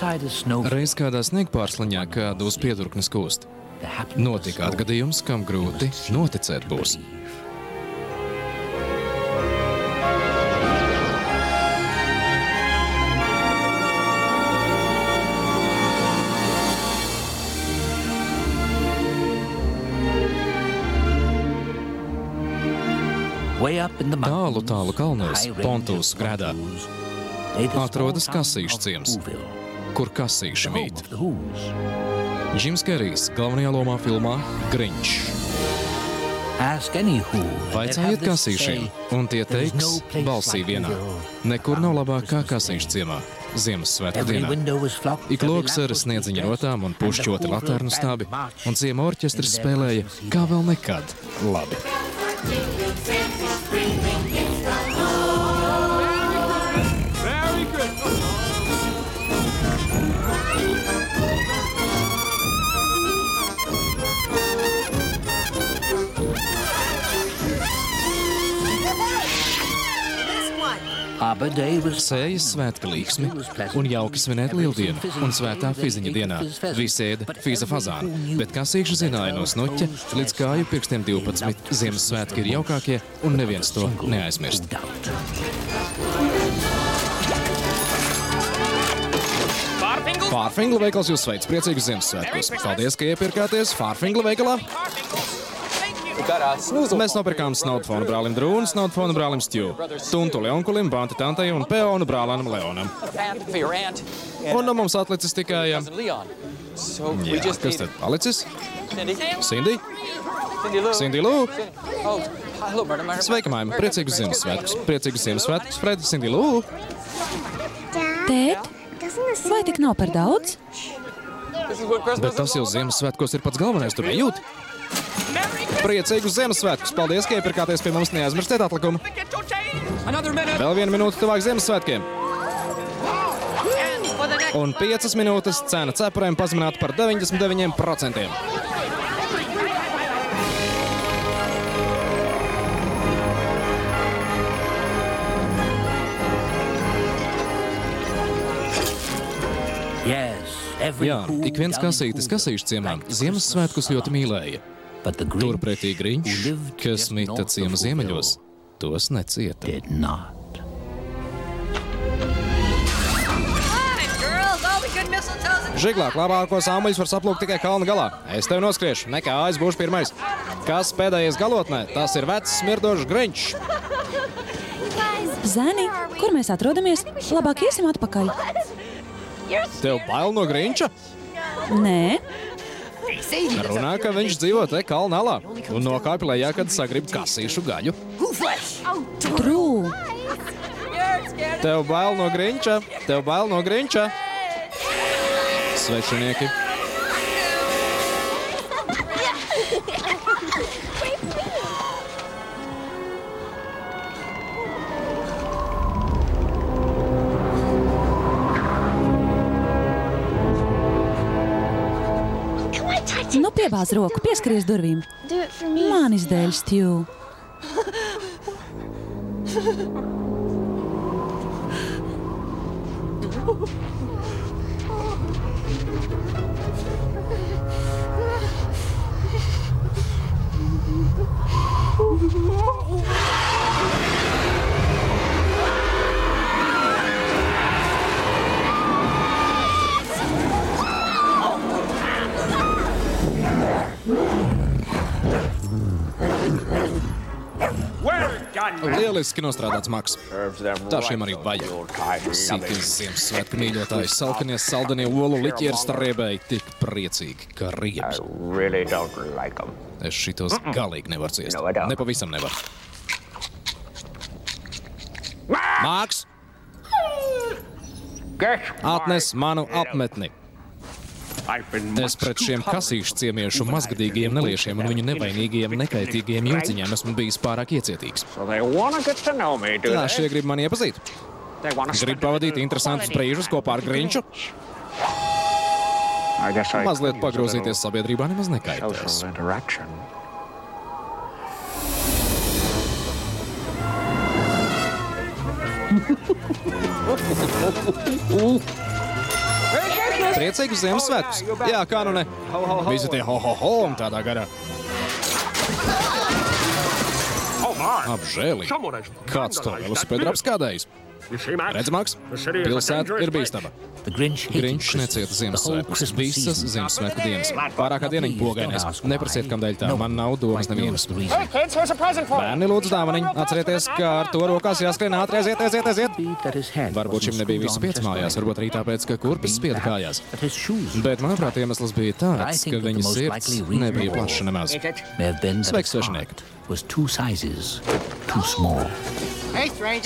Reiz kādā sniegpārsliņā kādu uz piedurknes kūst. Notika atgadījums, kam grūti noticēt būs. Tālu, tālu kalnos, Pontūs grēdā, atrodas kasīšu ciems, kur kasīši mīt. Džims Kerijs galvenajā lomā filmā Grinch. Vaicājiet kasīšiem, un tie teiks balsī vienā. Nekur nav labāk kā kasīšu ciemā. Ziemassvētku dienā. Ik loks ar sniedziņa rotām un pušķoti laternu stābi, un ciema orķestris spēlēja kā vēl nekad labi. Sējas svētku līksmi un jauki svinēt lieldienu un svētā fiziņa dienā. Visi ēda fīza fazānu, bet kasīši zināja no snuķa līdz kāju pirkstiem 12. Ziemassvētki ir jaukākie un neviens to neaizmirst. Fārfingla veikals jūs sveic priecīgus Ziemassvētkus. Paldies, ka iepirkāties Fārfingla veikalā. Mēs nopirkām snaudfonu brālim Drūnu, snaudfonu brālim Stju, Tuntuli onkulim, Banti tantei un Peonu brālēnam Leonam. Un no mums atlicis tikai... Jā, kas tad palicis? Cindy? Cindy Lū? Sveika, māma! Priecīgus Ziemassvētkus! Priecīgus Ziemassvētkus, Fred, Cindy Lū! Tēt, vai tik nav par daudz? Bet tas jau Ziemassvētkos ir pats galvenais, tur nejūt. Priecīgus Ziemassvētkus! Paldies, ka iepirkāties pie mums, neaizmirstiet atlikumu! Vēl viena minūte tuvāk Ziemassvētkiem! Un piecas minūtes cena cepurēm pazemināta par 99%. Jā, ik viens kasītis kasīšu ciemā Ziemassvētkus ļoti mīlēja. Turpretī Griņš, kas mita ciema ziemeļos, tos necieta. Žiglāk, labākos āmuļus var saplūkt tikai kalna galā. Es tev noskriešu, nekā es būšu pirmais. Kas pēdējais galotnē? Tas ir vecs, smirdošs Griņš. Zēni, kur mēs atrodamies? Labāk iesim atpakaļ. Tev bail no Griņša? Nē, Runā, ka viņš dzīvo te kalna alā un nokāpj lejā, kad sagrib kasīšu gaļu. trū. Tev bail no Griņša, tev bail no Griņša. Svečinieki. Piebāz roku, pieskaries durvīm. Manis dēļ, Stju. Lieliski nostrādāts maks. Tā šiem arī vajag. Sīkins Ziemassvētku mīļotājs, salkanies saldenie olu liķieri starriebēji tik priecīgi, ka riebs. Es šitos galīgi nevaru ciest. Nepavisam nevaru. Māks! Atnes manu apmetni! Es pret šiem kasīšu ciemiešu mazgadīgiem neliešiem un viņu nevainīgiem, nekaitīgiem jūciņiem esmu bijis pārāk iecietīgs. Tā šie grib mani iepazīt. Grib pavadīt interesantus brīžus kopā ar Grinču. Mazliet pagrozīties sabiedrībā nemaz nekaitēs. Priecīgus Ziemassvētkus! Jā, kā nu ne? Visi tie ho, ho, ho un tādā garā. Apžēlīgi. Kāds to velosipēdu apskādējis? Redzamāks, pilsēta ir bīstama. Grinčs necieta Ziemassvētkus. Visas Ziemassvētku dienas. Pārākā diena pogainēs. Neprasiet, kam dēļ tā. Man nav domas nevienas. Bērni lūdzu dāvaniņu. Atcerieties, ka ar to rokās jāskrien ātri aiziet, aiziet, aiziet. Varbūt šim nebija visi pieci mājās, varbūt arī tāpēc, ka kurpes spieda kājās. Bet, manuprāt, iemesls bija tāds, ka viņa sirds nebija plaša nemaz. Sveiks, svešinieki! Was two sizes too small.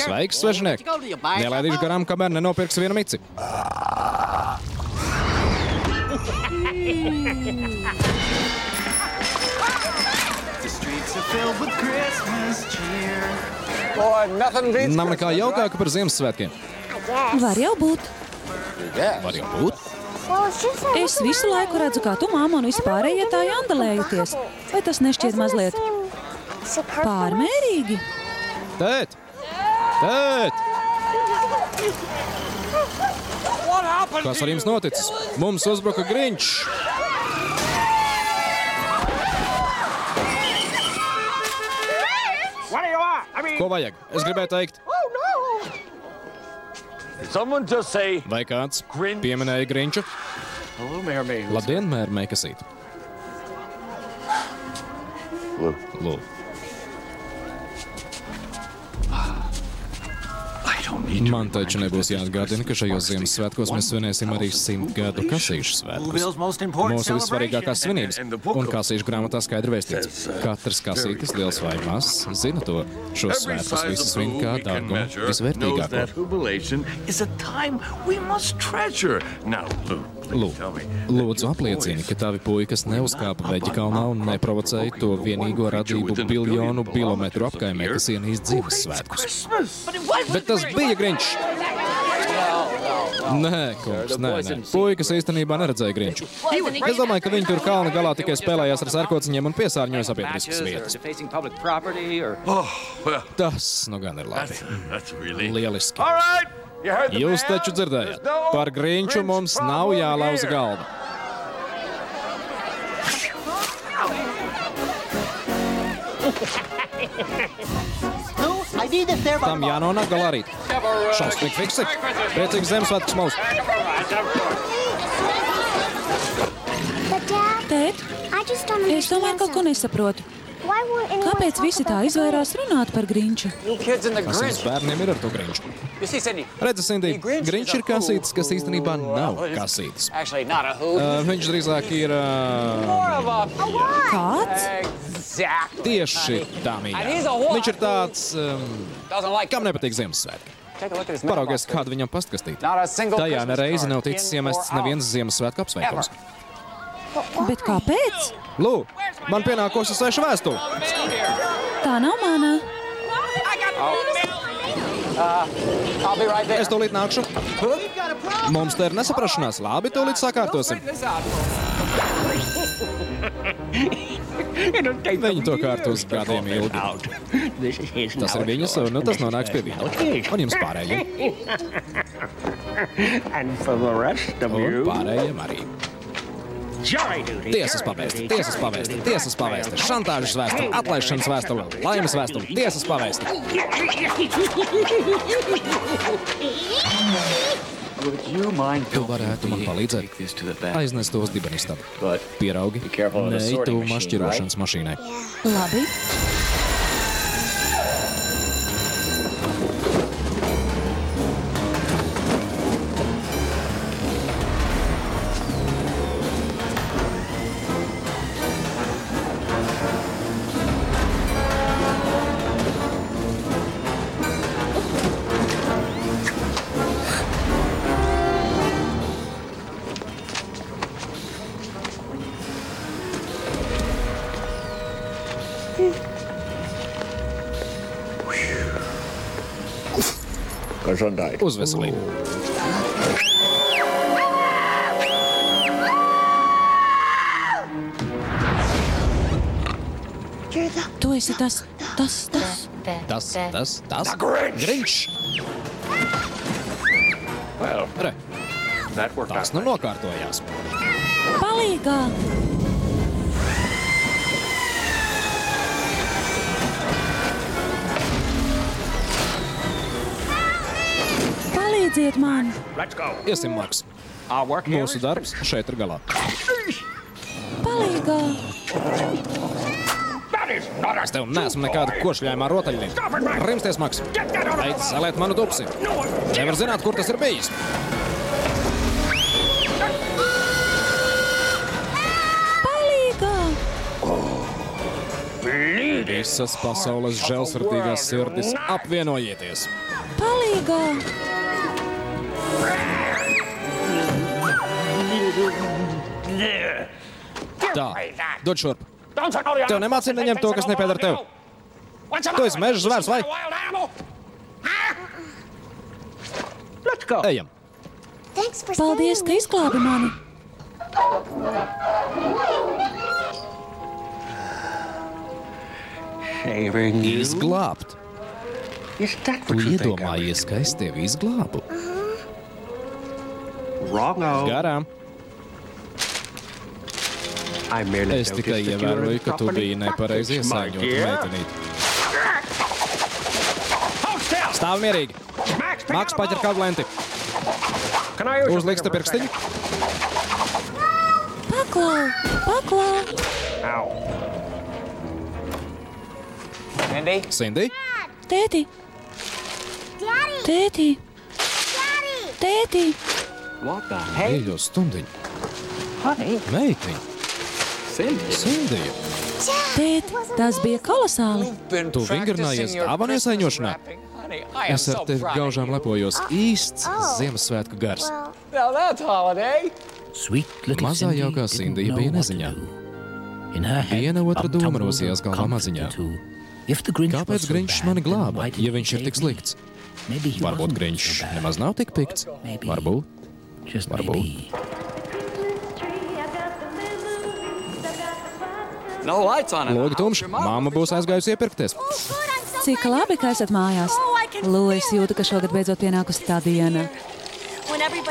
Sveiks, svešiniek! Nelaidīšu garām, kamēr nenopirks vienu mici. Nav nekā jaukāka par Ziemassvētkiem. Var jau būt. Var jau būt. Es visu laiku redzu, kā tu māma un vispārējie tā jāndalējaties. Vai tas nešķiet mazliet pārmērīgi? Tēt! Tēt! Kas ar jums noticis? Mums uzbruka Grinčs! Ko vajag? Es gribēju teikt. Vai kāds pieminēja Grinču? Labdien, mēr Meikasīt! Man taču nebūs jāatgādina, ka šajos Ziemassvētkos mēs svinēsim arī simtgadu kasīšu svētkus. Mūsu vissvarīgākās svinības, un kasīšu grāmatā skaidri vēstīts. Katrs kasītis, liels vai mazs, zina to. Šos svētkus visi svin kā dārgumu visvērtīgāko. Lūdzu, lūdzu apliecini, ka tavi puikas neuzkāpa veģa kalnā un neprovocēja to vienīgo radību biljonu kilometru apkaimē, kas ienīst Ziemassvētkus. Bet tas bija Grinčs! Nē, kungs, nē, nē. Puikas īstenībā neredzēja Grinču. Es domāju, ka viņi tur kalna galā tikai spēlējās ar sarkociņiem un piesārņoja sabiedriskas vietas. Tas nu gan ir labi. Lieliski. Jūs taču dzirdējāt, par Grinču mums nav jālauza galva. Tam jānonāk galā rīt. Šausmīgi fiksi. Priecīgs Ziemassvētkus mums. Tēt, es tomēr kaut ko nesaprotu. Kāpēc visi tā izvairās runāt par Grinču? Jums bērniem ir ar to Grinču? Redzi, Cindy, Grinčs ir kasītis, kas īstenībā nav kasītis. Uh, viņš drīzāk ir... Uh, Kāds? Tieši tā mīļā. Viņš ir tāds, um, kam nepatīk Ziemassvētki. Paraugies, kādu viņam pastkastīt. Tajā nereizi nav ticis iemests neviens Ziemassvētku apsveikums. Bet kāpēc? Lūk, man pienākusi sveša vēstule. Tā nav mana. Es tūlīt nākšu. Mums te ir nesaprašanās. Labi, tūlīt sakārtosim. Viņi to kārtos gadiem ilgi. Tas ir viņas, un nu, tas nonāks pie viņa. Un jums pārējiem. Un pārējiem arī. Tiesas pavēsti, tiesas pavēsti, tiesas pavēsti, šantāžas vēstule, atlaišanas vēstule, laimes vēstule, tiesas pavēsti. Tu varētu man palīdzēt aiznest tos dibenistam. Pieraugi, neej tuvu mašķirošanas mašīnai. Labi. Uz veselību! Tu esi tas, tas, tas. Tas, tas, tas. Grinčs! Re, Tas nu nokārtojās. Palīgā! Palīdziet man! Iesim, Marks. Mūsu darbs šeit ir galā. Palīgā! Es tev neesmu nekāda košļājumā rotaļlieta. Rimsties, Maks! Beidz salēt manu dupsi! Nevar zināt, kur tas ir bijis! Palīgā! Visas pasaules žēlsirdīgās sirdis apvienojieties! Palīgā! Tā, dod šurp! Tev nemācīja neņemt to, kas nepieder tev! Tu esi meža zvērs, vai? Ejam! Paldies, ka izglābi mani! Izglābt! Tu iedomājies, ka es tevi izglābu? Garām! Es tikai ievēroju, ka tu biji nepareizi iesaiņota meitenīte. Stāv mierīgi! Maks paķer kādu lenti. Uzliksti pirkstiņu. Paklau! Paklau! Cindy, Tēti! Tēti! Tēti! ejo stundiņu. Meitiņa, Cindy, Tēti! Tas bija kolosāli! tu vingrinājies dāvanu iesaiņošanā. Es ar tevi gaužām lepojos. Īsts Ziemassvētku gars. Mazā jaukā Sindija bija neziņā. Viena otra doma rosījās galvā maziņā. Kāpēc Grinčs mani glāba, ja viņš ir tik slikts? Varbūt Grinčs nemaz nav tik pikts. Varbūt. Varbūt. Logi tumši. Māma būs aizgājusi iepirkties. Cik labi, ka esat mājās! Lū, es jūtu, ka šogad beidzot pienākusi tā diena,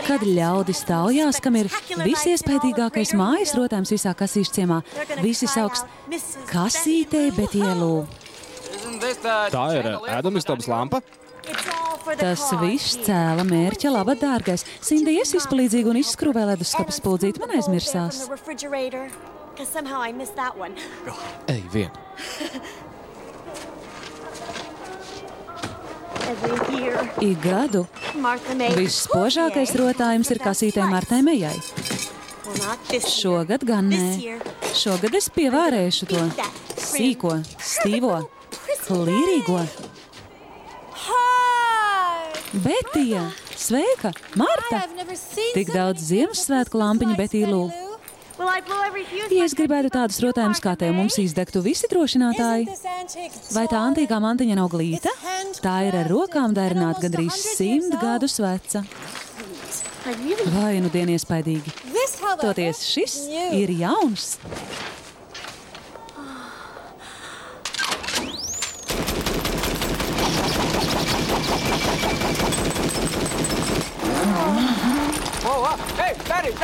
kad ļaudis taujās, kam ir visiespaidīgākais mājas rotājums visā kasīšu ciemā. Visi sauks kasītē, bet ielū. Tā ir ēdamistabas lampa. Tas viss cēla mērķa labā dārgais. Sindi, es izpalīdzīgi un izskrūvēju leduskapis pūdzīt, man aizmirsās. Because somehow I missed that one. Ej, vien. Every year, Ik gadu Martha May. visspožākais rotājums ir kasītē Martai Mejai. Šogad gan nē. Šogad es pievērēšu to sīko, stīvo, klīrīgo. Betija, sveika, Marta! Tik daudz Ziemassvētku lampiņu, Betija Lū. Ja es gribētu tādus rotājumus kā tev, mums izdegtu visi drošinātāji. Vai tā antīkā mantiņa nav glīta? Tā ir ar rokām darināta gandrīz simt gadus veca. Vai nu dien iespaidīgi? Toties šis ir jauns.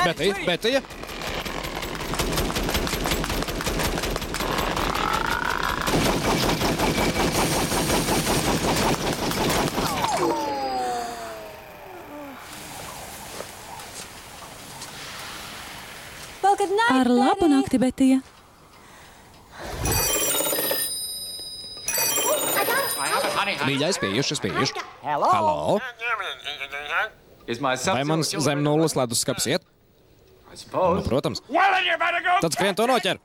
Betija, Betija. Night, Ar labu Betty. nakti, Betija. Mīļais, pieejuši, es pieejuši. Halo! Vai mans zem nulles leduskapis iet? Nu, protams. Tad skrien to noķer.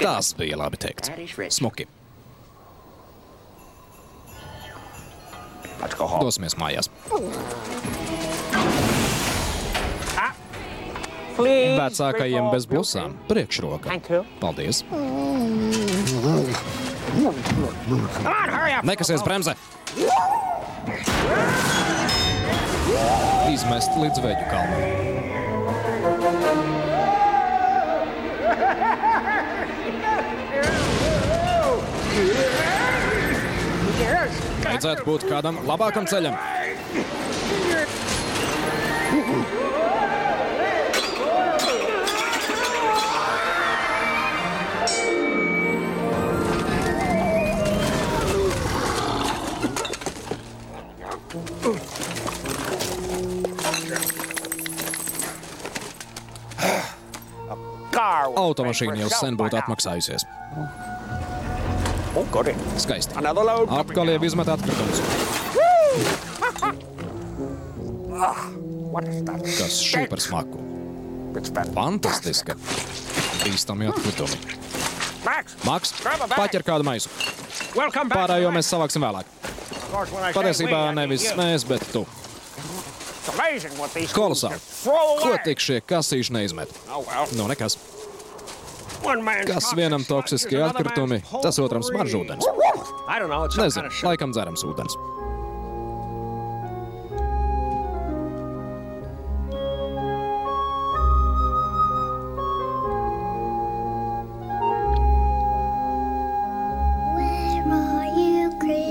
Tas bija labi teikts. Smuki. Dosimies mājās. Vecākajiem bez blusām priekšroka. Paldies. Nekasies bremzē! Izmest līdz veģu kalnam. Vajadzētu būt kādam labākam ceļam. Automašīna jau sen būtu atmaksājusies. Skaisti. Atkal jau izmet atkritumus. Kas šī par smaku? Fantastiska. Bīstami atkritumi. Maks, paķer kādu maisu. Pārējo mēs savāksim vēlāk. Patiesībā nevis mēs, bet tu. Kolosāli. Ko tik šie kasīši neizmet? Nu, nekas. Kas vienam toksiski atkritumi, tas otram smaržu ūdens. Nezinu, laikam dzerams ūdens.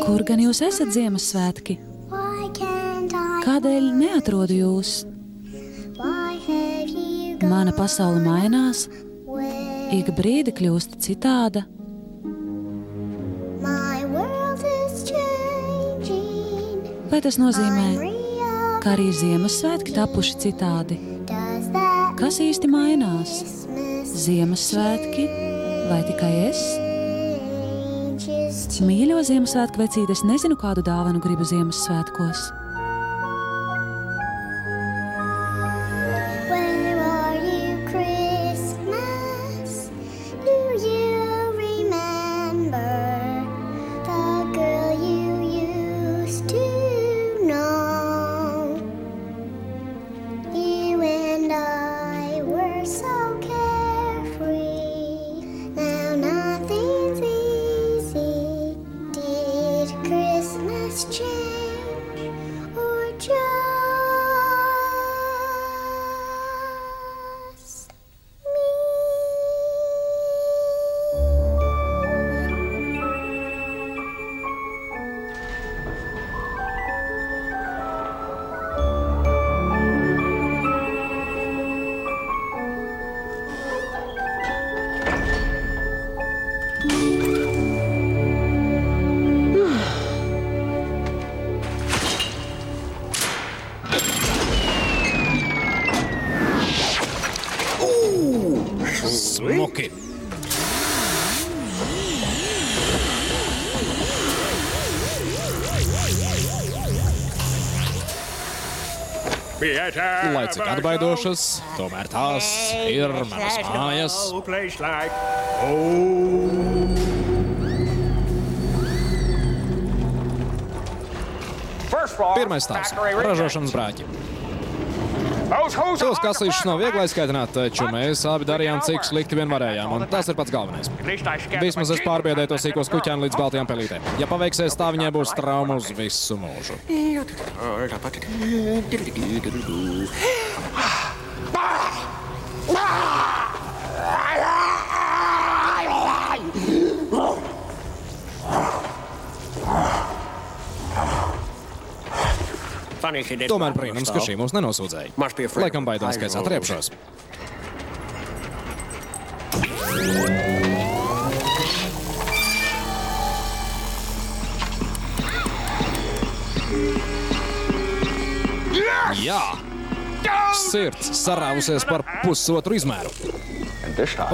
Kur gan jūs esat Ziemassvētki? Kādēļ neatrodu jūs? Mana pasaule mainās, ik brīdi kļūst citāda. Vai tas nozīmē, ka arī Ziemassvētki tapuši citādi? Kas īsti mainās? Ziemassvētki vai tikai es? Mīļo Ziemassvētku vecīti, es nezinu, kādu dāvanu gribu Ziemassvētkos. Lai cik atbaidošas, tomēr tās ir manas mājas. Pirmais stāvs - ražošanas brāķi. Tos kasīšus nav viegli aizskaitināt, taču mēs abi darījām, cik slikti vien varējām, un tas ir pats galvenais. Vismaz es pārbiedēju to sīko skuķēnu līdz baltajām pelītēm. Ja paveiksies, tā viņai būs trauma uz visu mūžu. Tomēr brīnums, ka šī mūs nenosūdzēja. Laikam baidās, ka es atriepšos. Jā! Sirds sarāvusies par pusotru izmēru.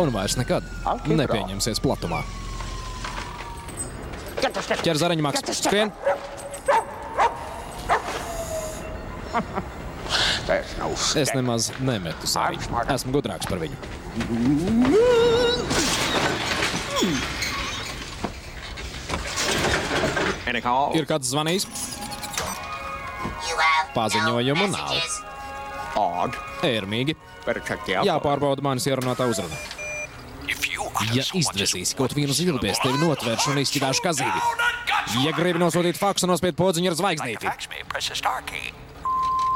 Un vairs nekad nepieņemsies platumā. Ķer zariņu maks. Skrien! Es nemaz nemetu zariņu. Esmu gudrāks par viņu. Ir kāds zvanījis? Paziņojumu nav. Ērmīgi. Jāpārbauda manis ierunātā uzruna. Ja izdvesīsi kaut vienu zilbi, es tevi notvēršu un izšķidāšu kā zīvi. Ja gribi nosūtīt faksu, nospied podziņu ar zvaigznīti.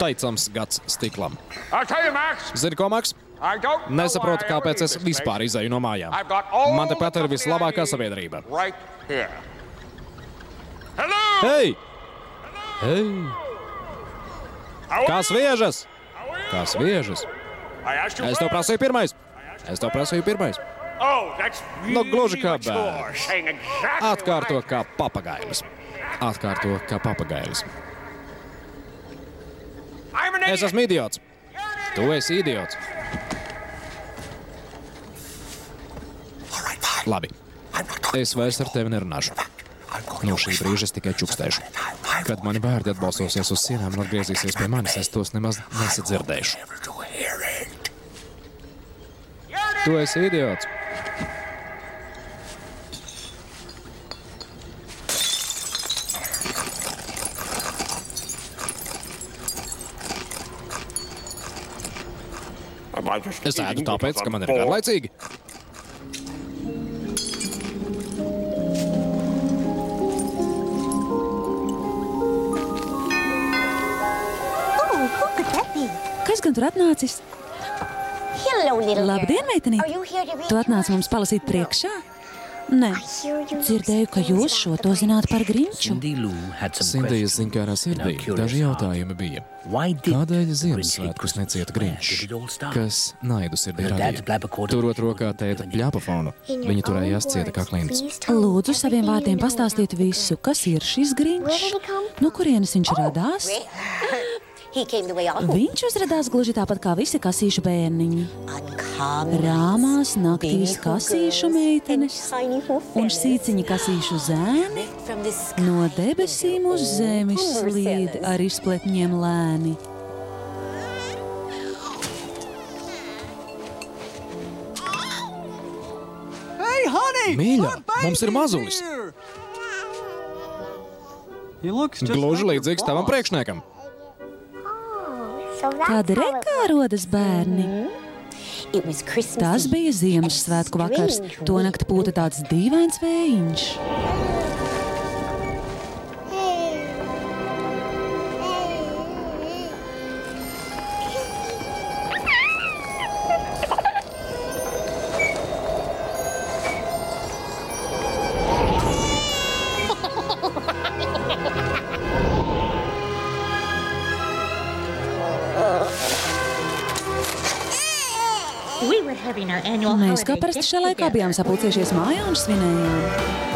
Teicams gads stiklam. Zini, ko, Maks? Nesaprotu, kāpēc es vispār izēju no mājām. Man tepat ir vislabākā sabiedrība. Hei! Hei! Kā sviežas? Kā sviežas? Es to prasīju pirmais. Es to prasīju pirmais. Nu, gluži kā bērns. Atkārto kā papagailis. Atkārto kā papagailis. Es esmu idiots. Tu esi idiots. Labi. Es vairs ar tevi nerunāšu. No šī brīža es tikai čukstēšu. Kad mani bērni atbalstosies uz sienām un atgriezīsies pie manis, es tos nemaz nesadzirdēšu. Tu esi idiots. Es ēdu tāpēc, ka man ir garlaicīgi. Oh, who could that be? Kas gan tur atnācis? Hello, little Labdien, girl. meitenīt! Are you here to read Tu atnāc mums palasīt priekšā? Nē, dzirdēju, ka jūs šo to zināt par Grinču. Sindijas zinkārā sirdī daži jautājumi bija. Kādēļ Ziemassvētkus necieta Grinčs? Kas naidu sirdī radīja? Turot rokā tēta bļāpafonu, viņa turējās cieta kā klints. Lūdzu, saviem vārdiem pastāstīt visu, kas ir šis Grinčs, no kurienes viņš radās. He came the way all Viņš uzrādījās gluži tāpat kā visi kasīšu bērniņi. Rāmās naktīs kasīšu meitenes un sīciņi kasīšu zēni no debesīm uz zemes slīd ar izpletņiem lēni. Hey, honey! Mīļā, mums ir mazulis. here! He looks just Gluži līdzīgs tavam priekšniekam. It rekā rodas bērni. Tas bija Ziemassvētku vakars. To nakti pūta tāds dīvains vējiņš. Kā parasti šajā laikā bijām sapulcējušies mājā un svinējām.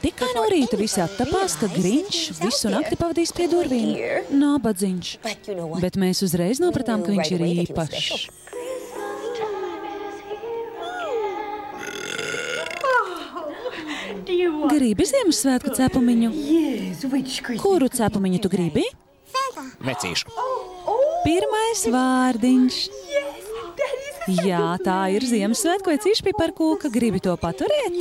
Tikai no rīta visi attapās, ka Grinčs visu nakti pavadīs pie durvīm. Nābadziņš. Bet mēs uzreiz nopratām, ka viņš ir īpašs. Gribi Ziemassvētku cepumiņu? Kuru cepumiņu tu gribi? Vecīšu. Pirmais vārdiņš. Jā, tā ir Ziemassvētku cīņš piparkūka. Gribi to paturēt?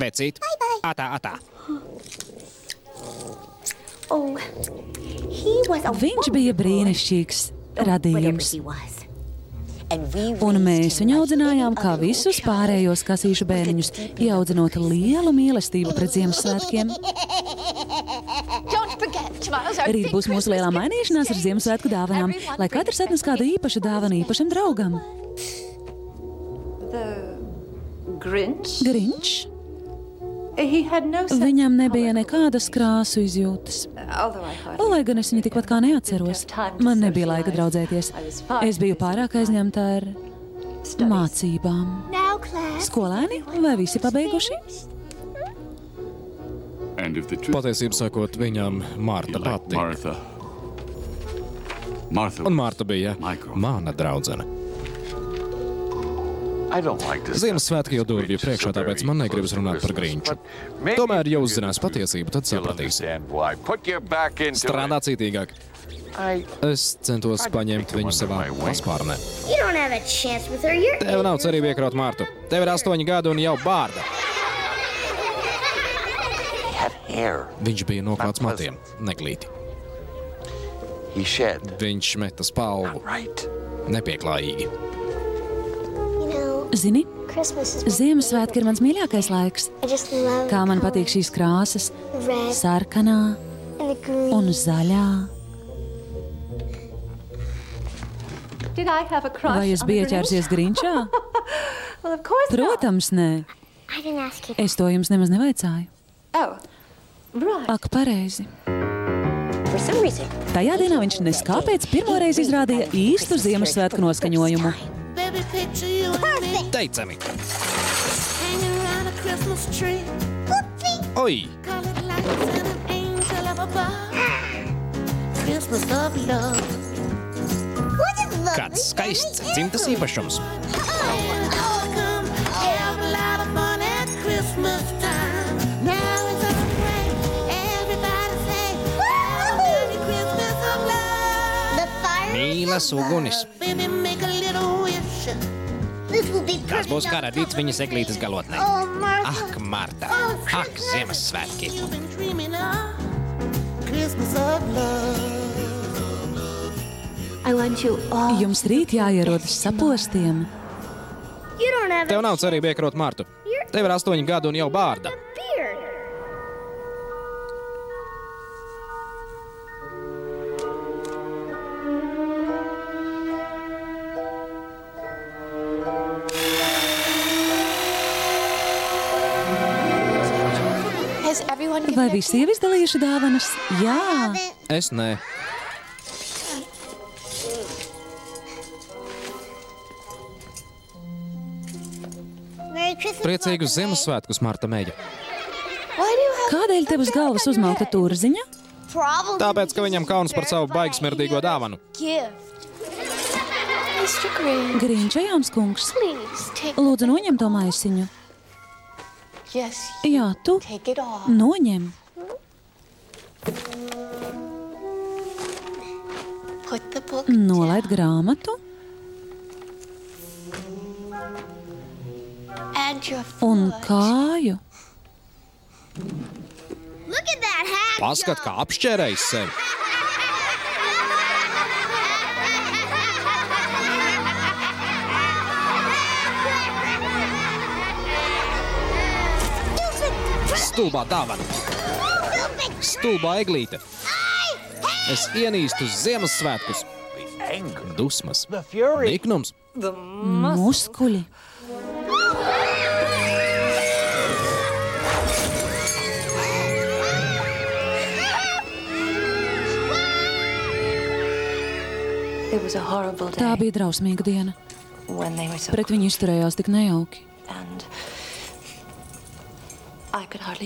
Vecīt. Atā, atā. Oh, he was a Viņš bija brīnišķīgs whatever radījums. he was. And we Un mēs him viņu audzinājām kā visus pārējos kasīšu bērniņus, ieaudzinot lielu mīlestību pret Ziemassvētkiem. Don't forget, tomorrow's our Rīt būs mūsu lielā mainīšanās ar. Ziemassvētku dāvanām, lai katrs atnes kādu īpašu dāvanu īpašam draugam. Grinch? Grinčs. Viņam of nebija nekādas krāsu izjūtas. Although I hardly Lai gan es viņu tikpat kā neatceros, man nebija laika draudzēties. Es biju pārāk aizņemta ar mācībām. Skolēni vai visi pabeiguši? Patiesībā sakot, viņam Marta patīk. Un Marta bija mana draudzene. Ziemassvētki jau durvju priekšā, tāpēc man negribas runāt par grīņu. Tomēr, ja uzzinās patiesību, tad sapratīs. Strādā citīgāk. Es centos paņemt viņu savā paspārnē. Tev nav cerība iekraut Mārtu. Tev ir astoņi gadi un jau bārda. Viņš bija noklāts matiem, neglīti. Viņš meta spalvu. Nepieklājīgi. Zini, Ziemassvētki ir mans mīļākais laiks. Kā man patīk šīs krāsas - sarkanā un zaļā. Vai es biju ķērsies Grinčā? Protams, nē. Es to jums nemaz nevaicāju. Oh, Ak, pareizi. Tajā dienā viņš neskāpēc pirmoreiz izrādīja īstu Ziemassvētku noskaņojumu. baby, picture you Perfect. and me. Date me. Hanging around a Christmas tree. Oi. Colored lights and an angel a above. Christmas of love. Kāds skaists dzimtas īpašums. Mīlas ugunis. Tas būs kā radīts viņas eglītes galotnē. Ak, Marta! Ak, Ziemassvētki! Jums rīt jāierodas sapostiem. Tev nav cerība iekrot Martu. Tev ir astoņi gadi un jau bārda. Vai visi ir izdalījuši dāvanas? Jā, Es nē. Priecīgus Ziemassvētkus, Marta Meģa. kādēļ tev uz galvas uzmalta turziņa? Tāpēc, ka viņam kauns par savu baigsmirdīgo dāvanu. Grīņš, Jānis Kungs, lūdzu, noņem to maisiņu. Jā, tu noņem. Nolaid grāmatu un kāju. Paskat, kā apšķērējis sevi. Stulbā dāvana, stulbā eglīte. Es ienīstu Ziemassvētkus, dusmas, niknums. Muskuļi. Tā bija drausmīga diena. Pret viņu izturējās tik nejauki.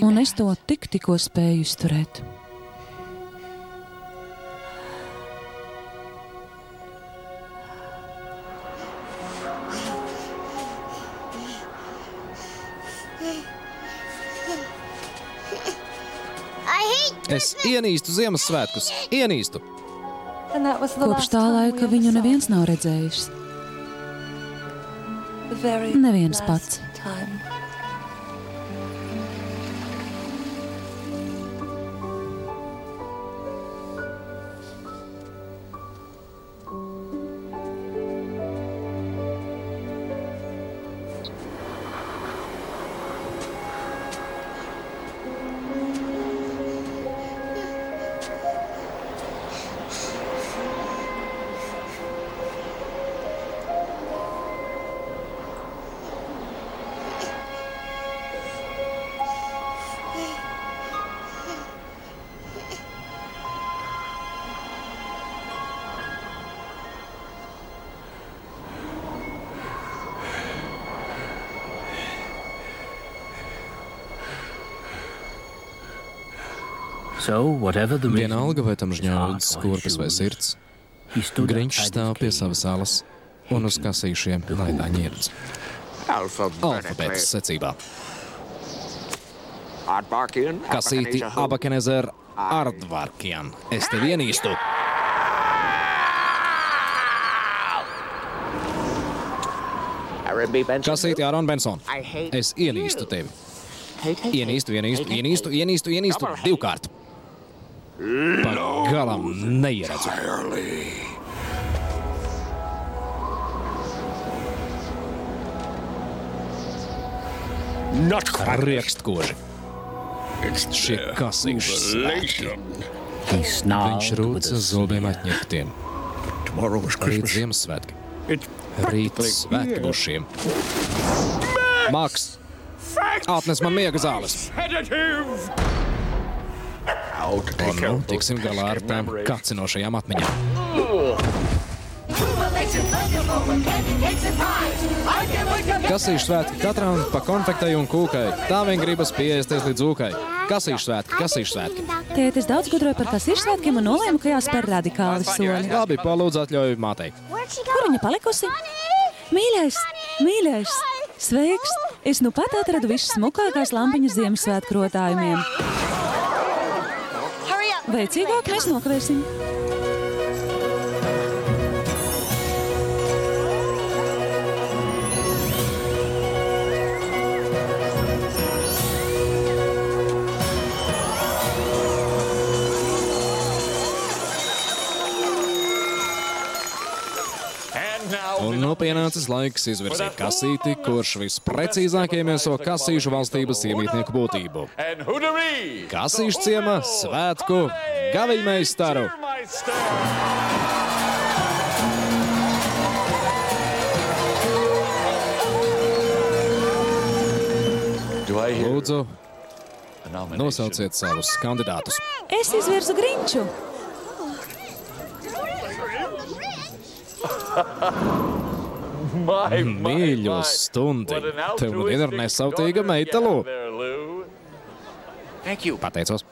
Un es to tik tikko spēju izturēt. Es ienīstu Ziemassvētkus, ienīstu. Kopš tā laika viņu neviens nav redzējis. Neviens pats. Vienalga, vai tam žņaudas skurpes vai sirds, Griņš stāv pie savas salas un uz kasīšiem laidā ņirdz. Alfabētas secībā. Kasīti Abakenezer Ardvarkian. Es tevi ienīstu! Kasīti Aaron Benson. Es ienīstu tevi. Ienīstu, ienīstu, ienīstu, ienīstu, ienīstu divkārt. Galam neieredzu. Riekstkoži. Šie kasīši svētki. Viņš rūca zobiem atņemtiem. Rīt Ziemassvētki. Rīt svētki būs šiem. Maks, atnes man miega zāles. Un nu, tiksim galā ar tām kacinošajām atmiņām. Kasīšu svētki katram pa konfektai un kūkai. Tā vien gribas pieēsties līdz ūkai. Kasīšu svētki, kasīšu svētki. Tētis daudz gudroja par kasīšu svētkiem un nolēma, ka jāspēr radikāli soļi. Labi, palūdzu atļauju mātei. Kur viņa palikusi? Mīļais, mīļais, sveiks! Es nu pat atradu visas smukākās lampiņas Ziemassvētku rotājumiem. Veicīgāk mēs nokavēsim! Nu pienācis laiks izvirzīt kasīti, kurš visprecīzāk iemieso kasīšu valstības iemītnieku būtību. Kasīšu ciema svētku gaviļmeistaru! Lūdzu, nosauciet savus kandidātus. Es izvirzu Grinču! Mīļo stundi! Tev nu ir nesautīga meita, Lū! Pateicos!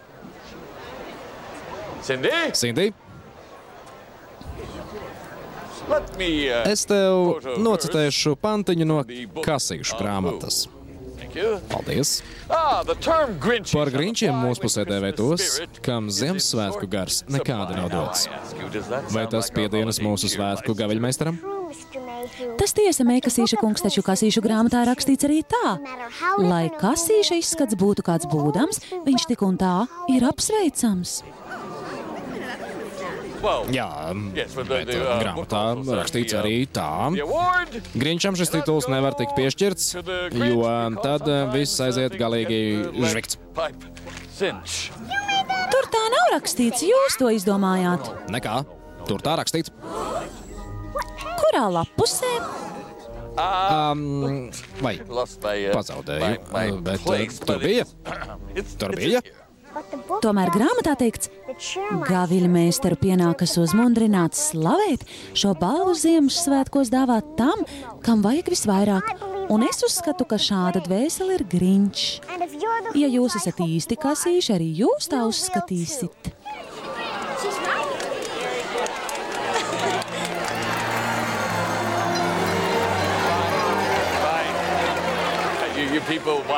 Cindy! Es tev nocitēšu pantiņu no kasīšu grāmatas. Paldies! Par grinčiem mūsu pusē dēvē tos, kam Ziemassvētku gars nekāda nav dots. Vai tas piedienas mūsu svētku gaviļmeistaram? Tas tiesa, Meikasīša kungs, taču kasīšu grāmatā rakstīts arī tā. Lai kasīša izskats būtu kāds būdams, viņš tik un tā ir apsveicams. Jā, bet grāmatā rakstīts arī tā. Grinčam šis tituls nevar tikt piešķirts, jo tad viss aiziet galīgi žvikts. Tur tā nav rakstīts, jūs to izdomājāt. Nekā, tur tā rakstīts. Kurā lapusē? Um, vai pazaudēju, bet tur bija. Tur bija. Tomēr grāmatā teikts, Gaviļmeistaru pienākas uzmundrināt slavēt šo balvu Ziemassvētkos dāvāt tam, kam vajag visvairāk. Un es uzskatu, ka šāda dvēsele ir griņš. Ja jūs esat īsti kasīši, arī jūs tā uzskatīsiet.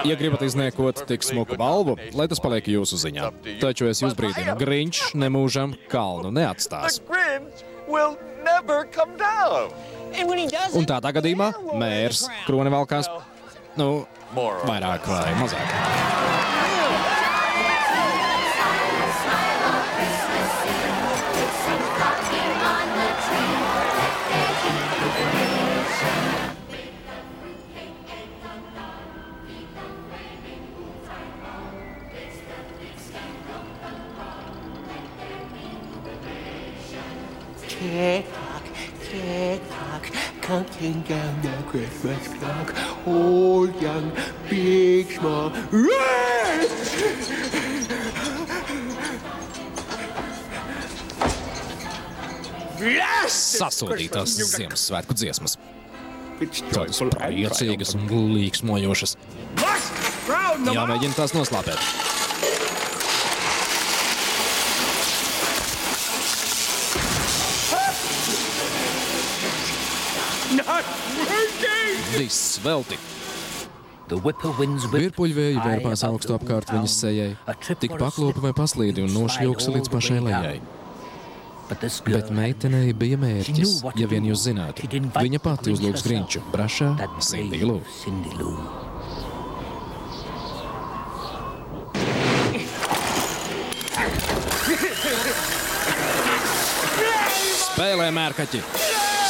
Ja gribat izniekot tik smuku balvu, lai tas paliek jūsu ziņā. Taču es jūs brīdinu, Grinč nemūžam kalnu neatstās. Un tādā gadījumā mērs kroni valkās, nu, vairāk vai mazāk. Tick tock, tick tock, counting down the Christmas clock. Old, young, big, small. Sasodītās Ziemassvētku dziesmas. Tādas priecīgas un līksmojošas. Jāmēģina tās noslāpēt. Viss velti. Virpuļvēji vērpās augstu apkārt viņas sejai, tik paklopa vai paslīdi un nošļūksi līdz pašai lejai. Bet meitenei bija mērķis, ja vien jūs zinātu. Viņa pati uzlūgs Grinču, brašā Cindy Lou. Spēlē, mērkaķi!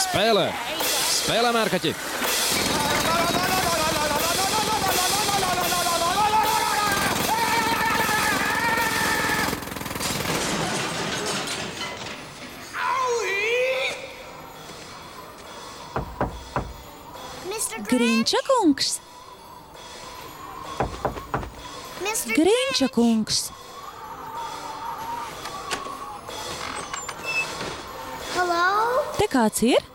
Spēlē! Spēlē, mērkaķi! Grinča kungs! Grinča kungs! Hello? Te kāds ir?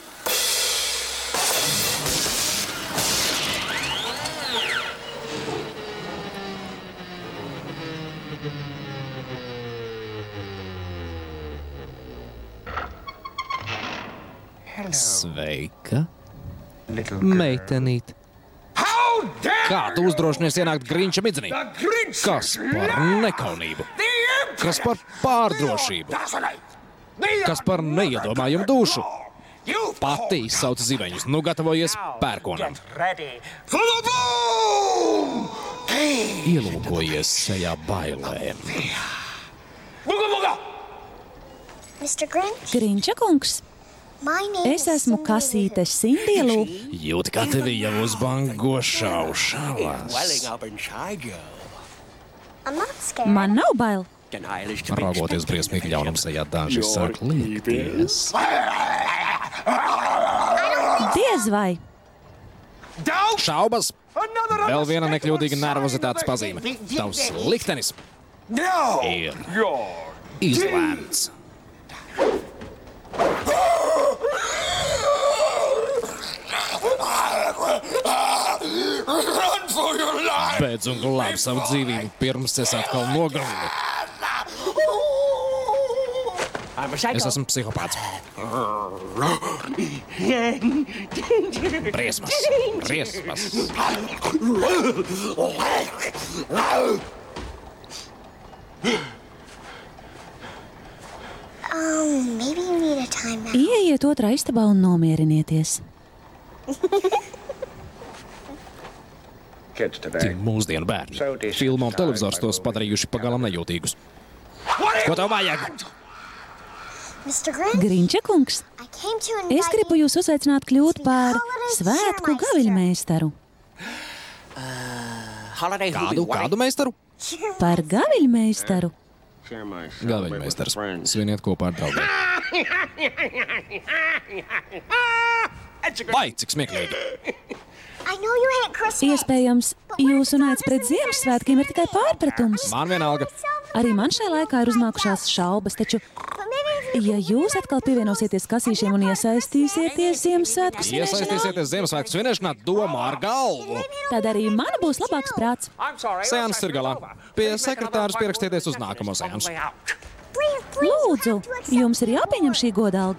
Sveika! Meitenīt! Kā tu uzdrošinies ienākt Grinča midzenī? Kas par nekaunību? Kas par pārdrošību? Kas par neiedomājumu dušu? Pati izsauca zibeņus, nu gatavojies pērkonam. Ielūkojies šajā bailēm. Mr. Grinch, Grinča kungs! My name Es is esmu kasīte Sindielu. Jūt, kā tevi jau šaušalas. I'm not scared. Man nav bail. Raugoties briesmīgi ļaunam sejā, daži sāk liekties. Diez vai! Šaubas! Vēl viena nekļūdīga nervozitātes pazīme. Tavs liktenis ir izlēmts. Beidz un glāb savu dzīvību, pirms es atkal nogalinu. Es esmu psihopāts. Briesmas! Briesmas! Um, maybe you need a timeout. Ieiet otrā istabā un nomierinieties. Tie mūsdienu bērni. Filmā un televizors tos padarījuši pagalam nejūtīgus. Ko tev vajag? Grinča kungs! Es gribu jūs uzaicināt kļūt par svētku gaviļmeistaru. Holiday Kādu, kādu meistaru? Par gaviļmeistaru. Galvenmeistars. Sviniet kopā ar draugiem. Vai, cik smieklīgi! I know you hate Christmas. Iespējams, jūsu naids pret Ziemassvētkiem ir tikai pārpratums. Man vienalga. Arī man šai laikā ir uznākušās šaubas, taču, ja jūs atkal pievienosieties kasīšiem un iesaistīsieties Ziemassvētku svinēšanā, Iesaistīsieties Ziemassvētku svinēšanā, domā ar galvu. tad arī man būs labāks prāts. Sēns ir galā. Pie sekretāras pierakstieties uz nākamo please. Lūdzu, jums ir jāpieņem šī goda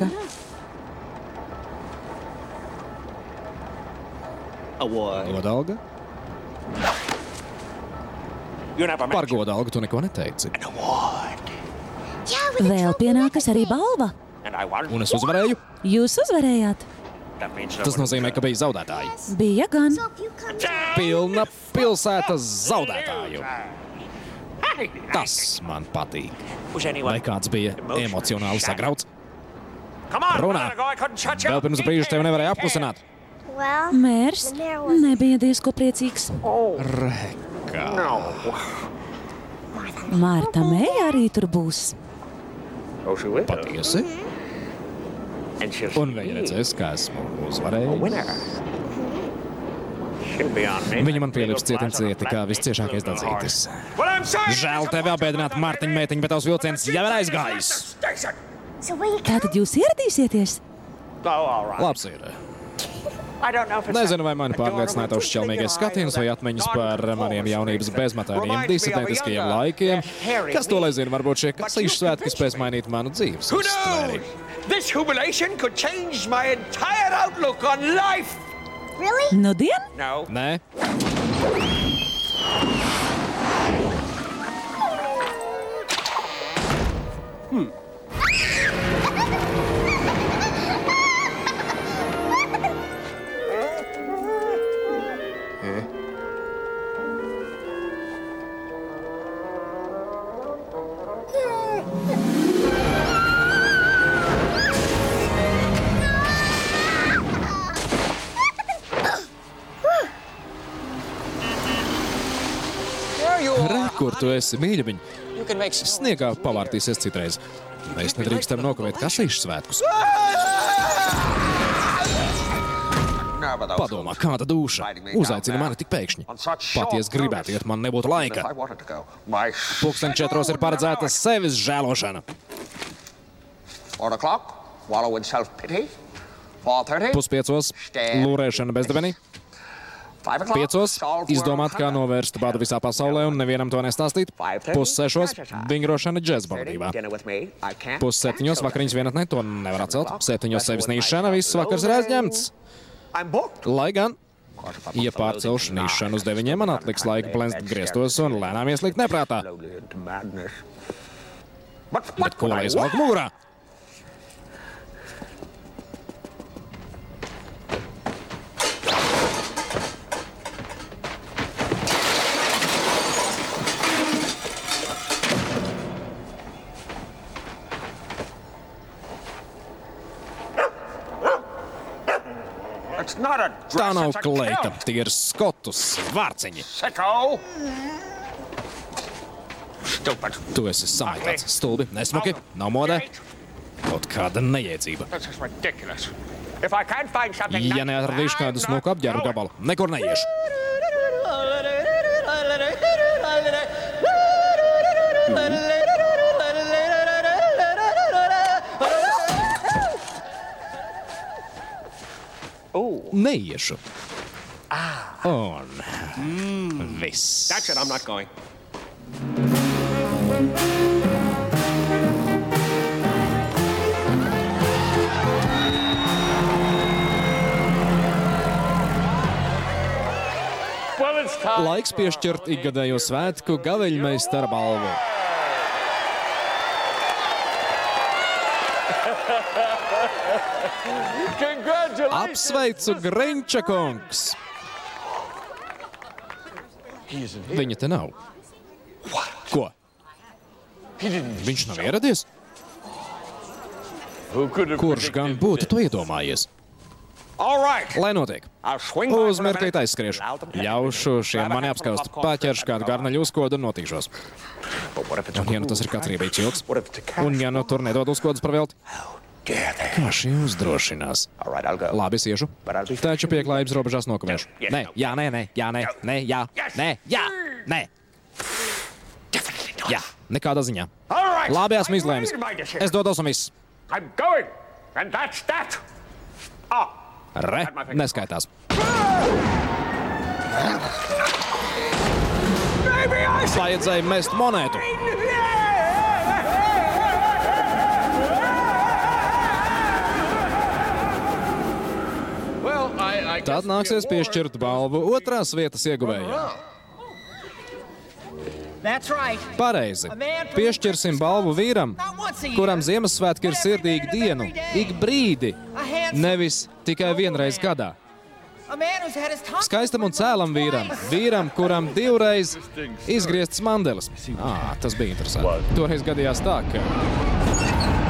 alga. Godalga? Par godalgu tu neko neteici. Vēl pienākas arī balva. Un es uzvarēju. Jūs uzvarējāt. Tas nozīmē, ka bija zaudētāji. Bija gan. Pilna pilsētas zaudētāju. Tas man patīk. Vai kāds bija emocionāli sagrauts? Runā! Vēl pirms brīža tevi nevarēja apklusināt. Mērs nebija diezko priecīgs. Reka. Mārta Mēja arī tur būs. Patiesi? Un viņa redzēs, ka esmu uzvarējis. Viņa man pieliks cietumcieti kā visciešākais dadzītis. Žēl tevi apbēdināt, Mārtiņa meitiņa, bet tavs vilciens jau ir aizgājis. Tātad jūs ieradīsieties? Labs ir. Nezinu, vai mani pārliecināja tavs šķelmīgais skatiens vai atmiņas par maniem jaunības bezmatainiem disidentiskajiem laikiem. Kas to lai zina, varbūt šie kasīšu svētki spēs mainīt manu dzīves uztveri. This humiliation could change my entire outlook on life. Really? Nu, dien? No. Nē, re, tu esi, make Sniegā pavārtīsies citreiz. Mēs nedrīkstam nokavēt kasīšu svētkus. Padomā, kāda duša. Uzaicina mani tik pēkšņi. Pat, ja es gribētu iet, man nebūtu laika. Pūksteni četros ir paredzēta sevis žēlošana. Puspiecos lūrēšana bezdebenī. Piecos izdomāt, kā novērst badu visā pasaulē un nevienam to nestāstīt. Pussešos vingrošana hunger. baudībā. Pusseptiņos vakariņas vienatnē to nevar atcelt. Septiņos sevis nīšana, viss vakars ir aizņemts. Lai gan, ja pārcelšu nīšanu uz deviņiem, man atliks laika blenst griestos un lēnām ieslīgt neprātā. Bet ko lai valku mūrā? Tā nav kleita, tie ir skotus vārciņi. Tu esi samaitāts, stulbi, nesmuki, nav modē. Kaut kāda neiedzība. Ja neatradīšu kādu smuku apģērbu gabalu, nekur neiešu. Neiešu. Un viss. That's it, I'm not going. Laiks piešķirt ikgadējo svētku gaveļmeistara balvu. Apsveicu Grinča kungs! Viņa te nav. Ko? Viņš nav ieradies? Kurš gan būtu to iedomājies? Lai notiek. Uz minute. aizskriešu. Ļaušu šiem mani apskaust. Paķeršu kādu garnaļu uzkodu un notīšos. Un, ja nu tas ir cruise, katrībīgs joks, un ja nu tur nedod uzkodas par velti, kā šī uzdrošinās? Labi, es iešu. Taču pieklājības robežās nokavēšu. Nē, jā, nē, nē, jā, nē, nē, jā, nē, jā, nē. Jā, nekādā ziņā. Labi, esmu izlēmis. Es dodos un viss. I'm going. And that's that. Ah. Re, neskaitās. Vajadzēja mest monētu. Tad nāksies piešķirt balvu otrās vietas ieguvējai. That's right. Pareizi. Piešķirsim balvu vīram, kuram Ziemassvētki ir sirdīgi dienu, ik brīdi, nevis tikai vienreiz gadā. Skaistam un cēlam vīram, vīram, kuram divreiz izgriezts mandelis. À, tas bija interesanti. Toreiz gadījās tā, ka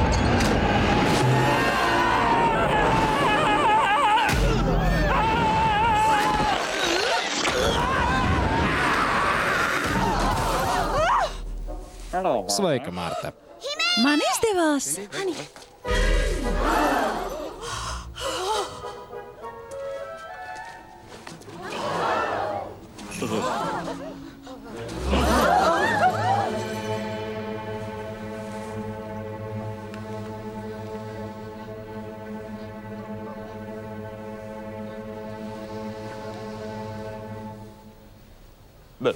Sveika, Marta. Man izdevās! Mani. Bă.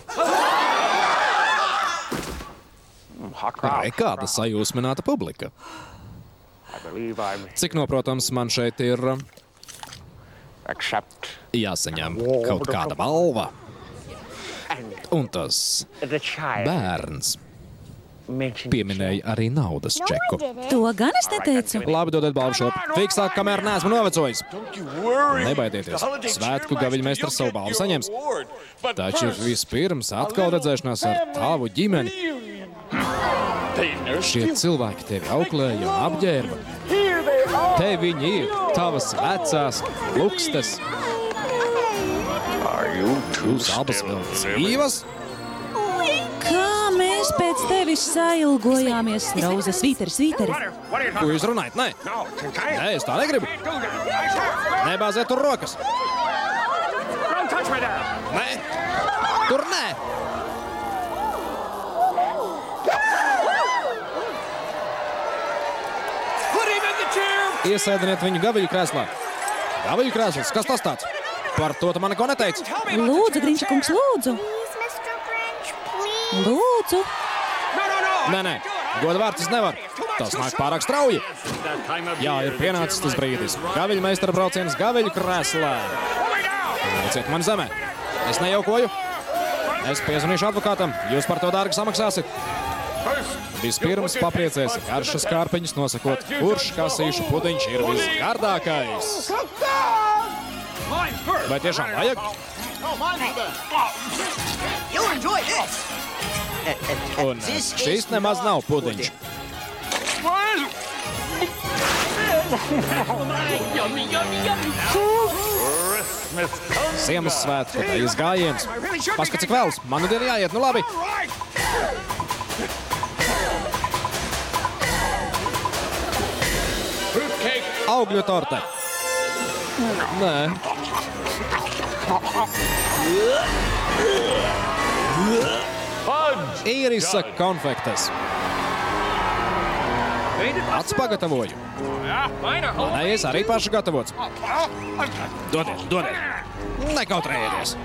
Vai kāda sajūsmināta publika? Cik noprotams, man šeit ir jāsaņem kaut kāda balva. Un tas bērns pieminēja arī naudas čeku. To gan es neteicu. Labi, dodiet balvu šo. Fiksāk, kamēr neesmu novecojis. Nebaidieties. Svētku gaviļmeistars savu balvu saņems. Taču vispirms atkal redzēšanās ar tavu ģimeni. Šie cilvēki tevi auklēja un apģērba. Te viņi ir, tavas vecās lukstas. Jūs abas vēl dzīvas? Kā mēs pēc tevis sailgojāmies, Rauza Svīteri, Svīteri? Ko jūs runājat? Nē, Nē es tā negribu. Nebāziet tur rokas. Nē, tur nē. Iesēdiniet viņu gaviļu krēslā. Gaviļu krēsls, kas tas tāds? Par to tu man neko neteici. Lūdzu, Grinča kungs, lūdzu. Lūdzu. Nē, nē, goda vārds es nevaru. Tas nāk pārāk strauji. Jā, ir pienācis tas brīdis. Gaviļu meistara brauciens gaviļu krēslā. Lieciet man zemē. Es nejaukoju. Es piezvanīšu advokātam. Jūs par to dārgi samaksāsiet. Vispirms papriecēsim garšas kārpiņus, nosakot, kurš kasīšu pudiņš ir visgardākais. Vai tiešām vajag? Un šis nemaz nav pudiņš. Ziemassvētku teijas gājiens. Paskat, cik vēls. Man diena jāiet, nu labi. Augļu torte. Nē. Īrisa konfektes. Pats pagatavoju. Manējais arī paši gatavots. Dodiet, dodiet. Nekautrējieties.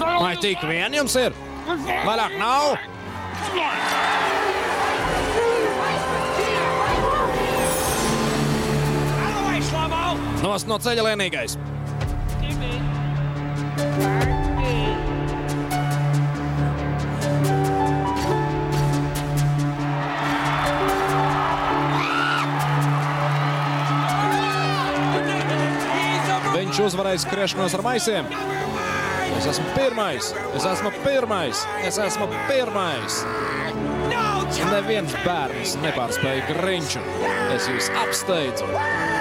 Vai tik vien jums ir? Vairāk nav? Nos no ceļa lēnīgais. Viņš uzvarēja skriešanos ar maisiem. Es esmu pirmais! Es esmu pirmais! Es esmu pirmais! Neviens bērns nepārspēja grinču. Es jūs apsteidzu!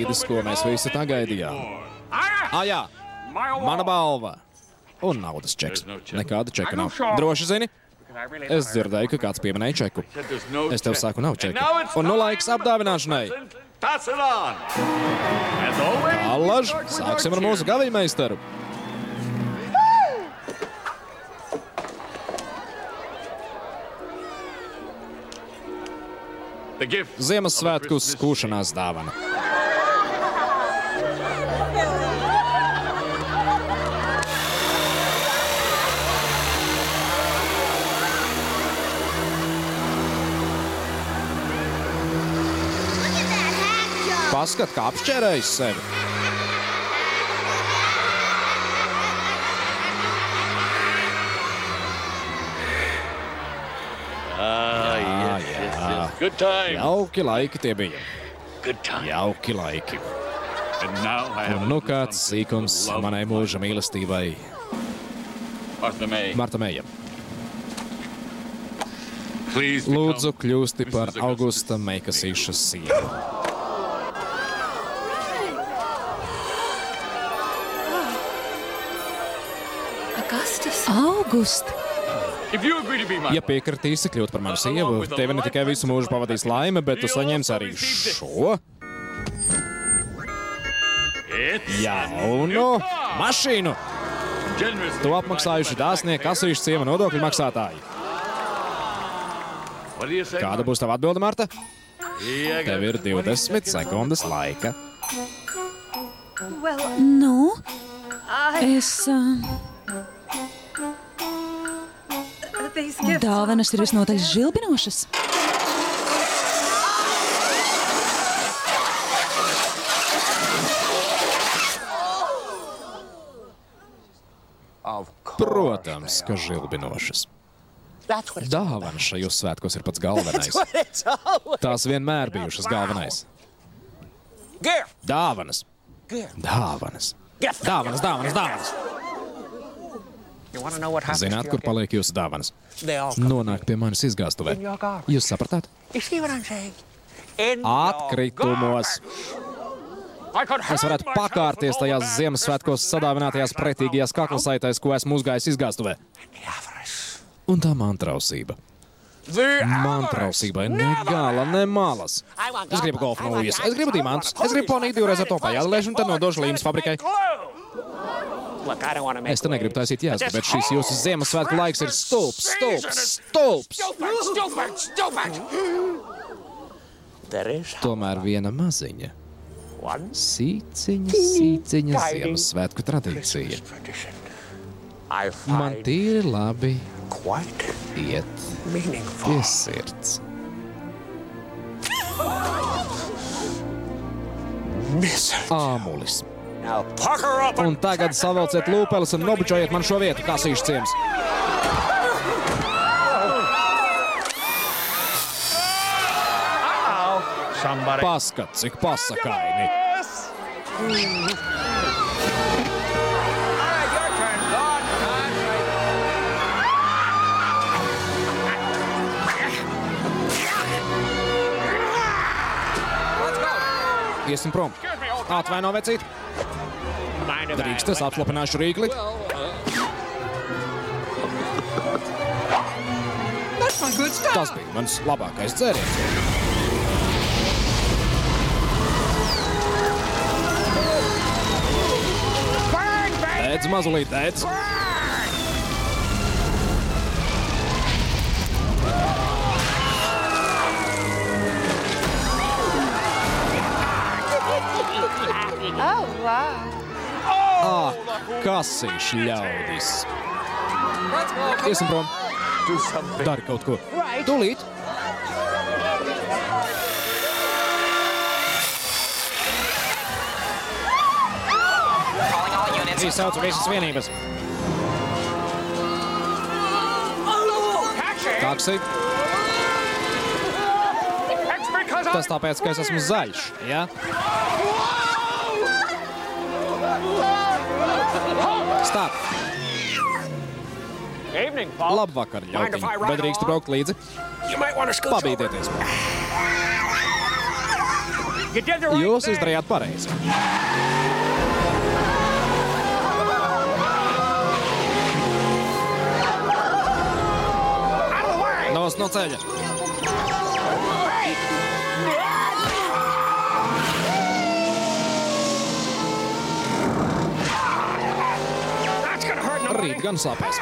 Brīdis, ko mēs visi tā gaidījām. Ah, jā, mana balva! Un naudas čeks. Nekāda čeka nav. Droši zini? Es dzirdēju, ka kāds pieminēja čeku. Es tev saku, nav čeka. Un nu laiks apdāvināšanai. Allaž, sāksim ar mūsu gaviņmeistaru. Ziemassvētku skūšanās dāvana. Paskat, kā apšķērējis sevi. Jā, jā. Jauki laiki tie bija. Jauki laiki. Un nu kāds sīkums manai mūža mīlestībai. Marta Meija. Lūdzu, kļūsti par Augusta Meikasīšas sievu. August! Ja piekritīsi kļūt par manu sievu, tevi ne tikai visu mūžu pavadīs laime, bet tu saņemsi arī šo jaunu mašīnu. To apmaksājuši dāsnie kasīšu ciema nodokļu maksātāji. Kāda būs tava atbilde, Marta? Tev ir 20 sekundes laika. Nu, es. Uh, dāvanas ir visnotaļ žilbinošas. Protams, ka žilbinošas. Dāvanas šajos svētkos ir pats galvenais. Tās vienmēr bijušas galvenais. Dāvanas. Dāvanas. Dāvanas, dāvanas, dāvanas. Zināt, kur paliek jūsu dāvanas? Nonāk pie manis izgāstuvē. Jūs sapratāt? Atkritumos. Es varētu pakārties tajās Ziemassvētkos sadāvinātajās pretīgajās kaklasaitēs, ko esmu uzgājis izgāstuvē. Un tā mantrausība. Mantrausībai ne gala, ne malas. Es gribu golfu nulles, es gribu diamantus, es gribu poniju divreiz ar to pajādalēšu un tad nodošu līmes fabrikai. Es te negribu taisīt jēzu, bet šīs jūsu Ziemassvētku laiks ir stulbs, stulbs, stulbs! Tomēr viena maziņa. Sīciņa, sīciņa Ziemassvētku tradīcija. Man tīri labi iet pie sirds. Āmulis. Un tagad savelciet lūpeles un nobučojiet man šo vietu, kā sīšs ciems. Paskat, cik pasakaini! Iesim prom. Atvaino, vecīt. Drīkst, es apslapināšu rīkli. Tas bija mans labākais dzēriens. Tēdz, mazulīt, tēdz. Oh, wow. Ah, kasīši ļaudis. Iesim prom. Dari kaut ko. Tūlīt. Izsaucu visas vienības. Taksi. Tas tāpēc, ka es esmu zaļš. Ja? Stop! Labvakar, ļautiņ. Vai drīkst braukt līdzi? Pabīdieties. Jūs izdarījāt pareizi. Nos no ceļa. Rīt gan sāpēs.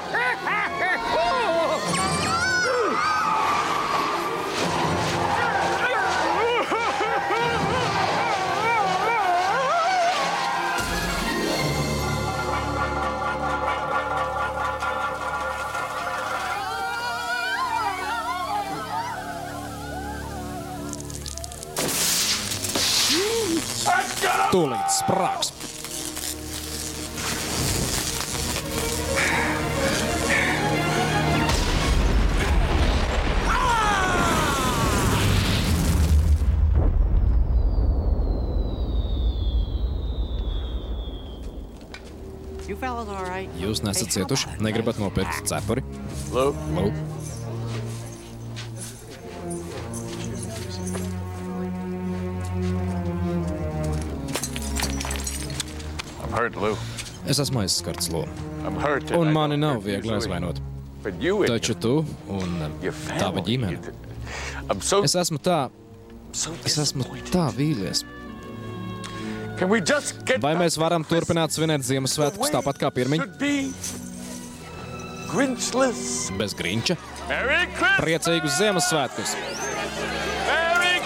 Tūlīt sprāgs. Jūs nesat cietuši, negribat nopirkt cepuri? Lūk. Es esmu aizskarts, Lūk. Un mani nav viegli aizvainot. Taču tu un tava ģimene. Es esmu tā, es esmu tā vīlies. Vai mēs varam turpināt svinēt Ziemassvētkus tāpat kā pirmiņi? Bez grinča. Priecīgus Ziemassvētkus!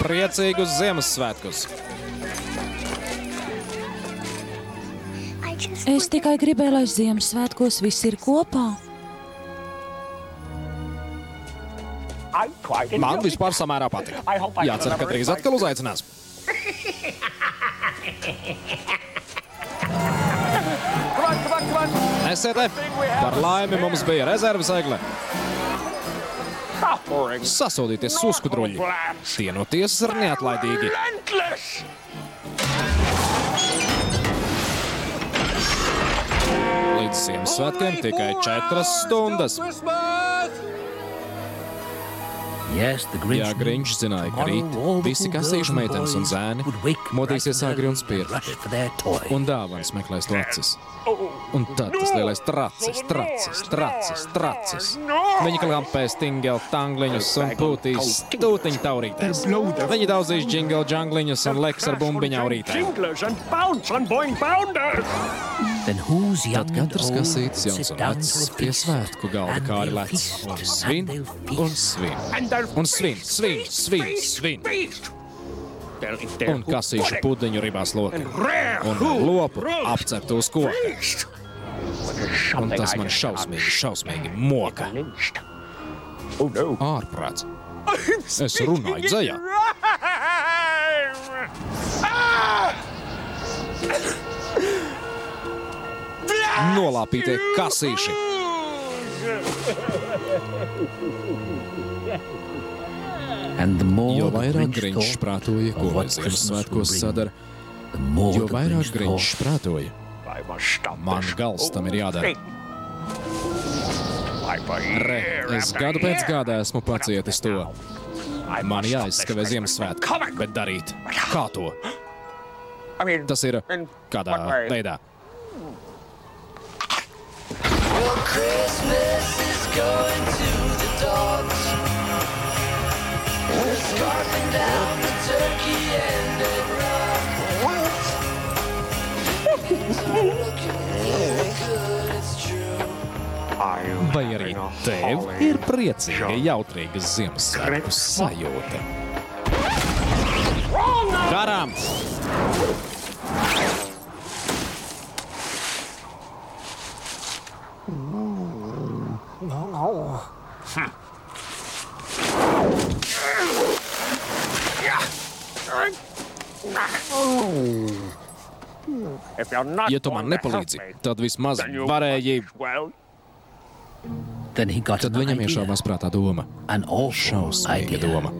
Priecīgus Ziemassvētkus! Es tikai gribēju, lai Ziemassvētkos viss ir kopā. Man vispār samērā patīk. Jācer, ka drīz atkal uzaicinās. Esiet te! Par laimi mums bija rezerves egle. Sasodīties suskudruļi. Tie no tiesas ir neatlaidīgi. Līdz Ziemassvētkiem tikai četras stundas. Jā, Grīņš zināja, ka rīt visi kasīšu meitenes un zēni modīsies agri un spirti, un dāvanas meklēs to acis. Un tad tas lielais tracis, tracis, tracis, tracis. Viņi klampēs tingeli tangliņus un pūtīs stūtiņu taurītēs. Viņi daudzīs džingeli džangliņus un leks ar bumbiņu aurītēm. Tad katrs kasītis jauns un vecs pie svētku galda kāri lec un svin un svin. Un svin, svin, svin, svin. Un kasīšu pudiņu ribās loki. Un lopu apceptu uz koka. Un tas man šausmīgi, šausmīgi moka. Ārprāts. Es runāju dzējā. Nolāpītie kasīši. Jo vairāk grīņš prātoja, ko lai Ziemassvētkos sadara, jo vairāk grīņš prātoja. Man gals tam ir jādara. Re, es gadu pēc gada esmu pacietis to. Man jāizskavē Ziemassvētku, bet darīt kā to? Tas ir kādā veidā. Well, Christmas is going to the dogs. We're scarfing down the turkey and the Vai arī tev ir priecīga, jautrīga Ziemassvētku sajūta? Garām! No, no. Hm. Ja tu man nepalīdzi, tad vismaz varēji. Tad viņam iešāvās prātā doma. Šausmīga doma.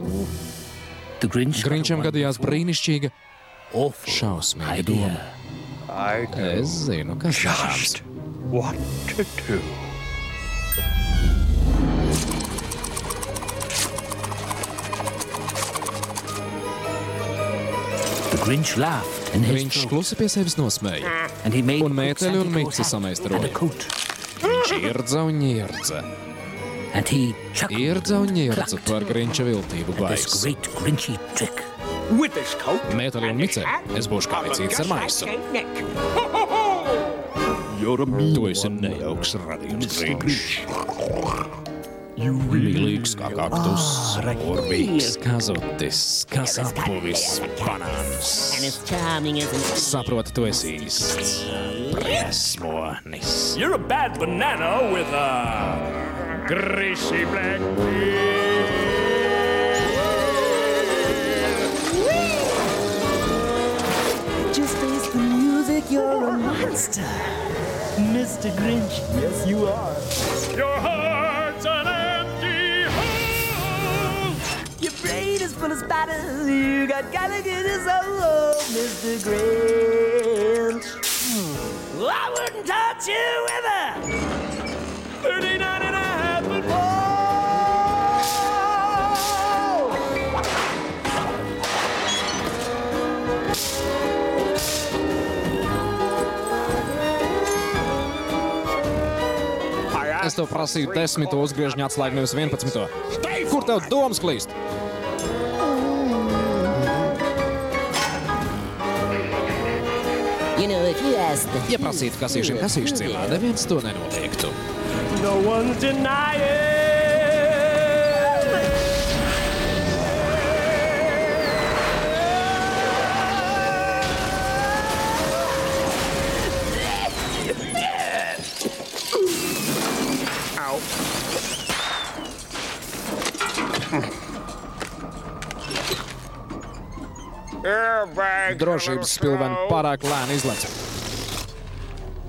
Grinčam gadījās brīnišķīga, šausmīga doma. Es zinu, kas darāms. What Viņš klusi pie sevis nosmēja, un mēteļi un mīksti samaistaroja. Viņš irdza un irdza. Irdza un irdza par Grinča viltību baigs. Mēteli un micēli, es būšu kā vicīts ar maisu. Tu esi nejauks radījums, Grinč. Mīlīgs kā kaktus, urvīgs kā zutis, kas appuvis banāns. Saproti, tu esi īsts briesmonis. You're a bad banana with a greasy black beard. Just face the music, you're a monster. Mr. Grinch, yes you are. Your heart's full of spatters. You got Gallagher's soul, Mr. Grinch. Hmm. I wouldn't touch you with a 39 and a half foot. Es tev prasīju desmito uzgriežņu atslēgu, nevis vienpadsmito. Kur tev domas klīst? Ja prasītu kasīšiem kasīšu ciemā, neviens to nenoteiktu. No one's denying. Drošības spilveni pārāk lēni izlec.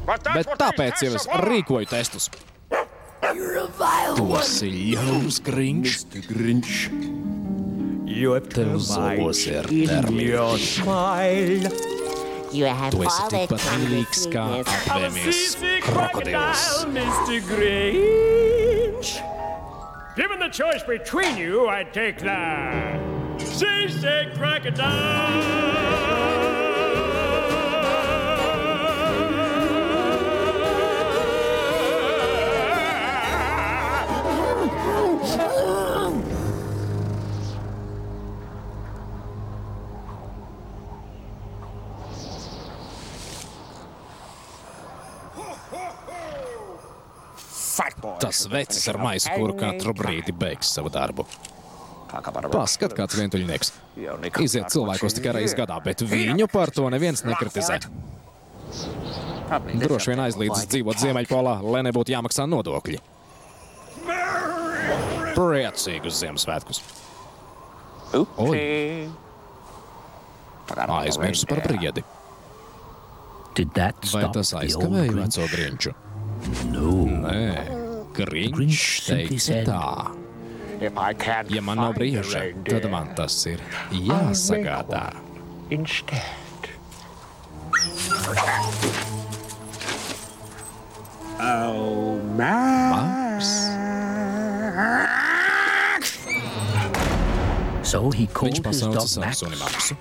Bet tāpēc jau es rīkoju testus. Tu esi ļaus grīņš. Tev zobos ir termiņš. Tu esi tikpat mīlīgs kā apvēmies krokodils. Given the choice between you, I'd take the seasick crocodile. Tas vecs ar maisu, kuru katru brīdi beigs savu darbu. Paskat, kāds vientuļnieks. Iziet cilvēkos tikai reizes gadā, bet viņu par to neviens nekritizē. Droši vien aizlīdzis dzīvot Ziemeļpolā, lai nebūtu jāmaksā nodokļi. Priecīgus Ziemassvētkus! Oi! Aizmirsu par briedi. Vai tas aizkavēja veco grinču? Nē, Grīņš teica tā. Ja man nav brīža, tad man tas ir jāsagādā. Oh, Max! So he called Viņš his pasauca dog Maksu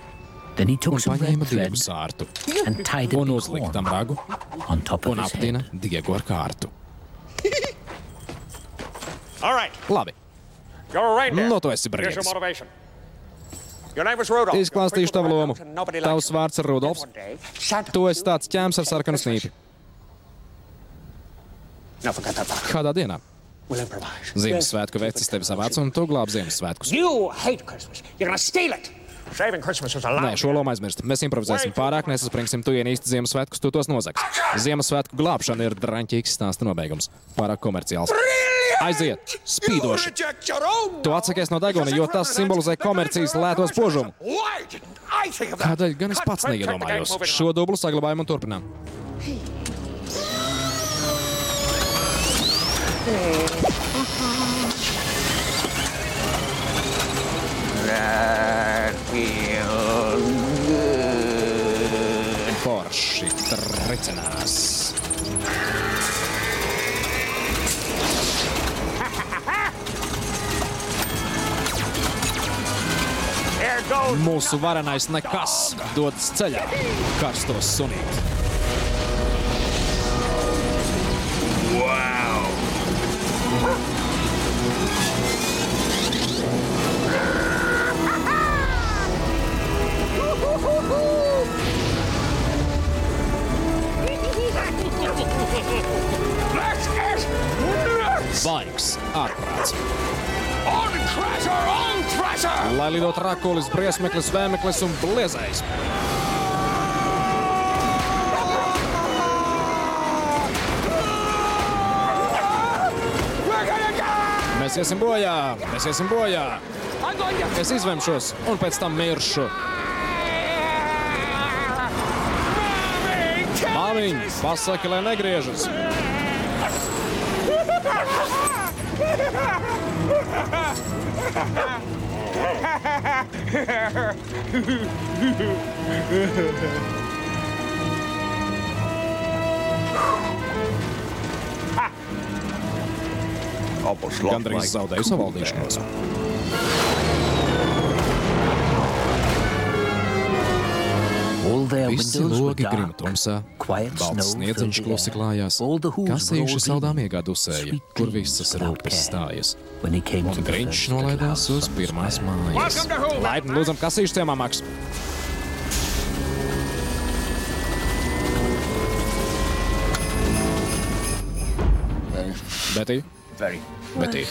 Then he took some red thread sārtu and tied it with uzlika corn on top of his head. diegu ar kārtu. Right, Labi, nu tu esi Rudolph. Izklāstīšu tavu lomu. Tavs vārds ir Rudolfs. Tu esi tāds ķēms ar sarkanu snīpi. Kādā dienā? Ziemassvētku vecis tevi savāc un tu glāb Ziemassvētkus. Nē, šo lomu aizmirst. Mēs improvizēsim pārāk, nesaspringsim, tu ienīsti Ziemassvētkus, tu tos nozags. Ziemassvētku glābšana ir draņķīgs stāsta nobeigums. Pārāk komerciāls. Aiziet, spīdoši. Tu atsakies no deguna, jo tas simbolizē komercijas lēto spožumu. Why didn't I think of that? Kādēļ gan es pats neiedomājos? Šo dublu saglabājam un turpinām. That Mūsu varenais nekas dodas ceļā, karstos sunīt. Wow. Vaigs, ārprāts. Lai lido trakulis, briesmeklis, vēmeklis un go. Mēs iesim bojā, mēs iesim bojā. Es izvemšos un pēc tam miršu. Māmiņ, pasaki, lai negriežas. Gandrīz zaudēju savaldīšanos. Visi logi grima tumsā, balts sniedziņš klusi klājās, kasījuši saldā miegā dusēja, kur visas rūpes stājas. Un Grinčs nolaidās uz pirmās mājas. Laipni lūdzam kasījuši ciemā, Maks! Betī? Betī,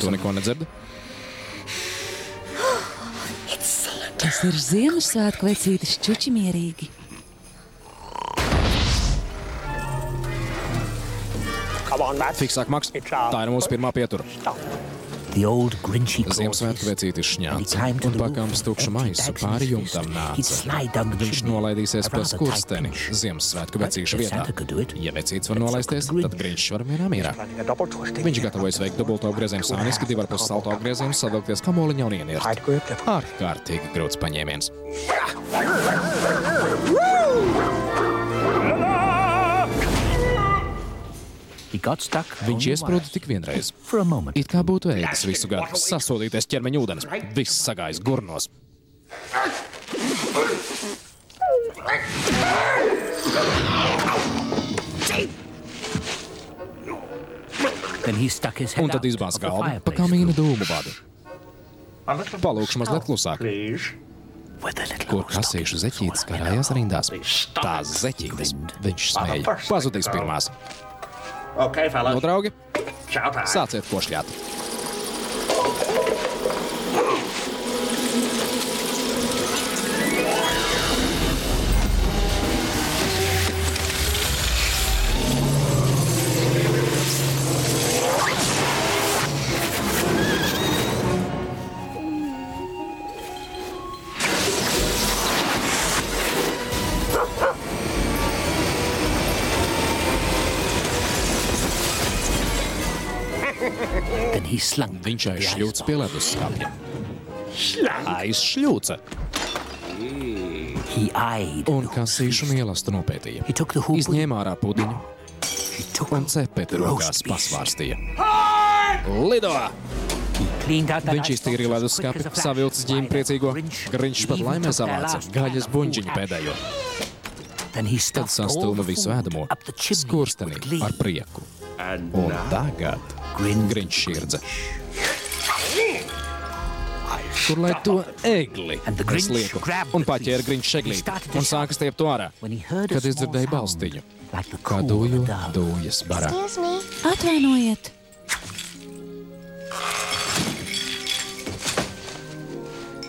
tu neko nedzirdi? Tas ir Ziemassvētku vecītis čuči mierīgi. Fiksāk, Maks. Tā ir mūsu pirmā pietura. Ziemassvētku vecītis šņāca un pakāpst tukšu maisu pāri jumtam nāca. Viņš nolaidīsies pa skursteni Ziemassvētku vecīša vietā. Ja vecītis var nolaisties, tad Grinčs var mierā mierā. Viņš gatavojas veikt dubulto apgriezienu sāniski, divu ar pus salto apgriezienu, sadalties kamoliņa un ienirt. Ārkārtīgi grūts paņēmiens. Viņš iesprūda tik vienreiz. It kā būtu ēdis visu gadu, sasodīties ķermeņa ūdens, viss sagājis gurnos. Un tad izbāz galvu pa kamīna dūmu vadu. Palūkšu mazliet klusāk. Kur kasīšu zeķītes karājās rindās? Tās zeķītes, viņš smēja. Pazudīs pirmās. Okay, fellas. Nu, draugi, Ciao, time. sāciet košļāt. Viņš aizšļūts pie leduskapja. Aizšļūca. Un kasīšu mielastu nopētīja. Izņēma ārā pudiņu un cepeti rokās pasvārstīja. Lido! Viņš iztīrīja leduskapi, savilcis ģīmi priecīgo. Griņš pat laimē savāca gaļas buņģiņu pēdējo. Tad sastūma visu ēdamo skurstenī ar prieku. Un tagad Griņš širdze. Kur lai to egli? Es lieku, un paķēra Griņš eglīti un sāka stiept to ārā, kad izdzirdēja balstiņu. Kā dūju, dūjas barā. Atvainojiet!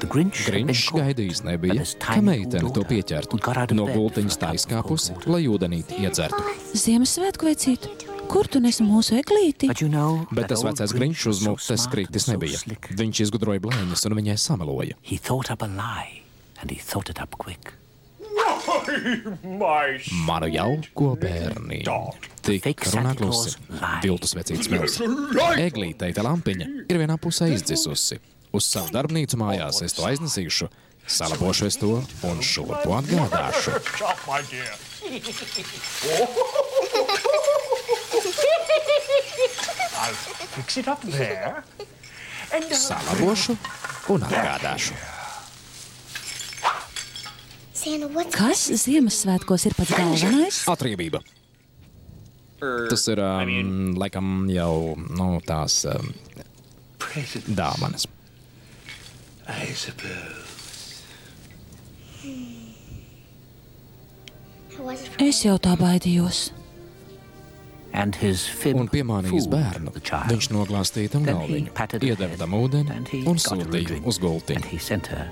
Griņš gaidījis nebija, ka meitene to pieķertu. No gultiņas tā izkāpusi, lai ūdenīti iedzertu. Ziemassvētku vecīt, kur tu nesi mūsu eglīti? Bet tas vecais Griņš uz mutes krītis nebija. Viņš izgudroja blēņas un viņai sameloja. Manu jauko bērniņu. Tik runā klusi. Viltus vecīts mils. Eglītei te lampiņa ir vienā pusē izdzisusi. Uz savu darbnīcu mājās es to aiznesīšu, salabošu es to un šurpu atgādāšu. I'll fix it up there. And uh, Salabošu un atgādāšu. Kas Ziemassvētkos ir pats galvenais? Atriebība. Tas ir um, laikam jau nu, tās um, dāvanas. I suppose. Es jau tā baidījos. Un piemānījis bērnu, viņš noglāstīja tam galviņu, iedeva tam ūdeni un sūtīja uz gultiņu. Santa,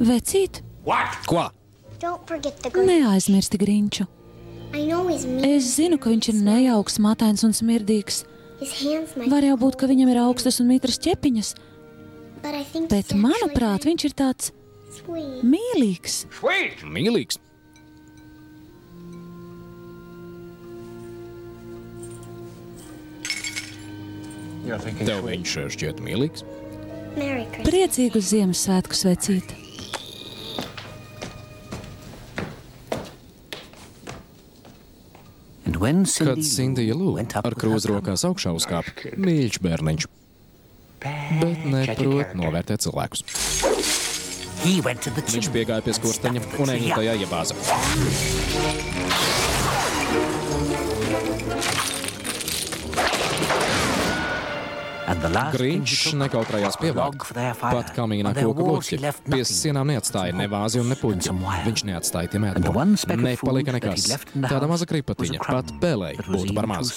Vecīt, Ko? don't forget the Grinch. neaizmirsti Grinču. I know he's mean. Es zinu, ka viņš ir nejauks, matains un smirdīgs. His hands might. Var jau būt, ka viņam ir augstas un mitras ķepiņas, bet, manuprāt, viņš ir tāds sweet. mīlīgs. Mīlīgs. Tev viņš šķiet mīlīgs. Merry Christmas. Priecīgus Ziemassvētkus, vecīt! Kad Sindija lūdza ar krūzu rokās augšā uzkāpa, mīļš bērniņš, bet neprot novērtēt cilvēkus. Viņš piegāja pie skursteņa un eņģi tajā iebāza. Grīņš nekautrējās pievākt pat kamīnā koku bloķi. Pie sienām neatstāja ne vāzi un ne puķi. Viņš neatstāja tie mēdlu. Nepalika nekas. Tāda maza kripatiņa, pat pēlēji būtu par maz.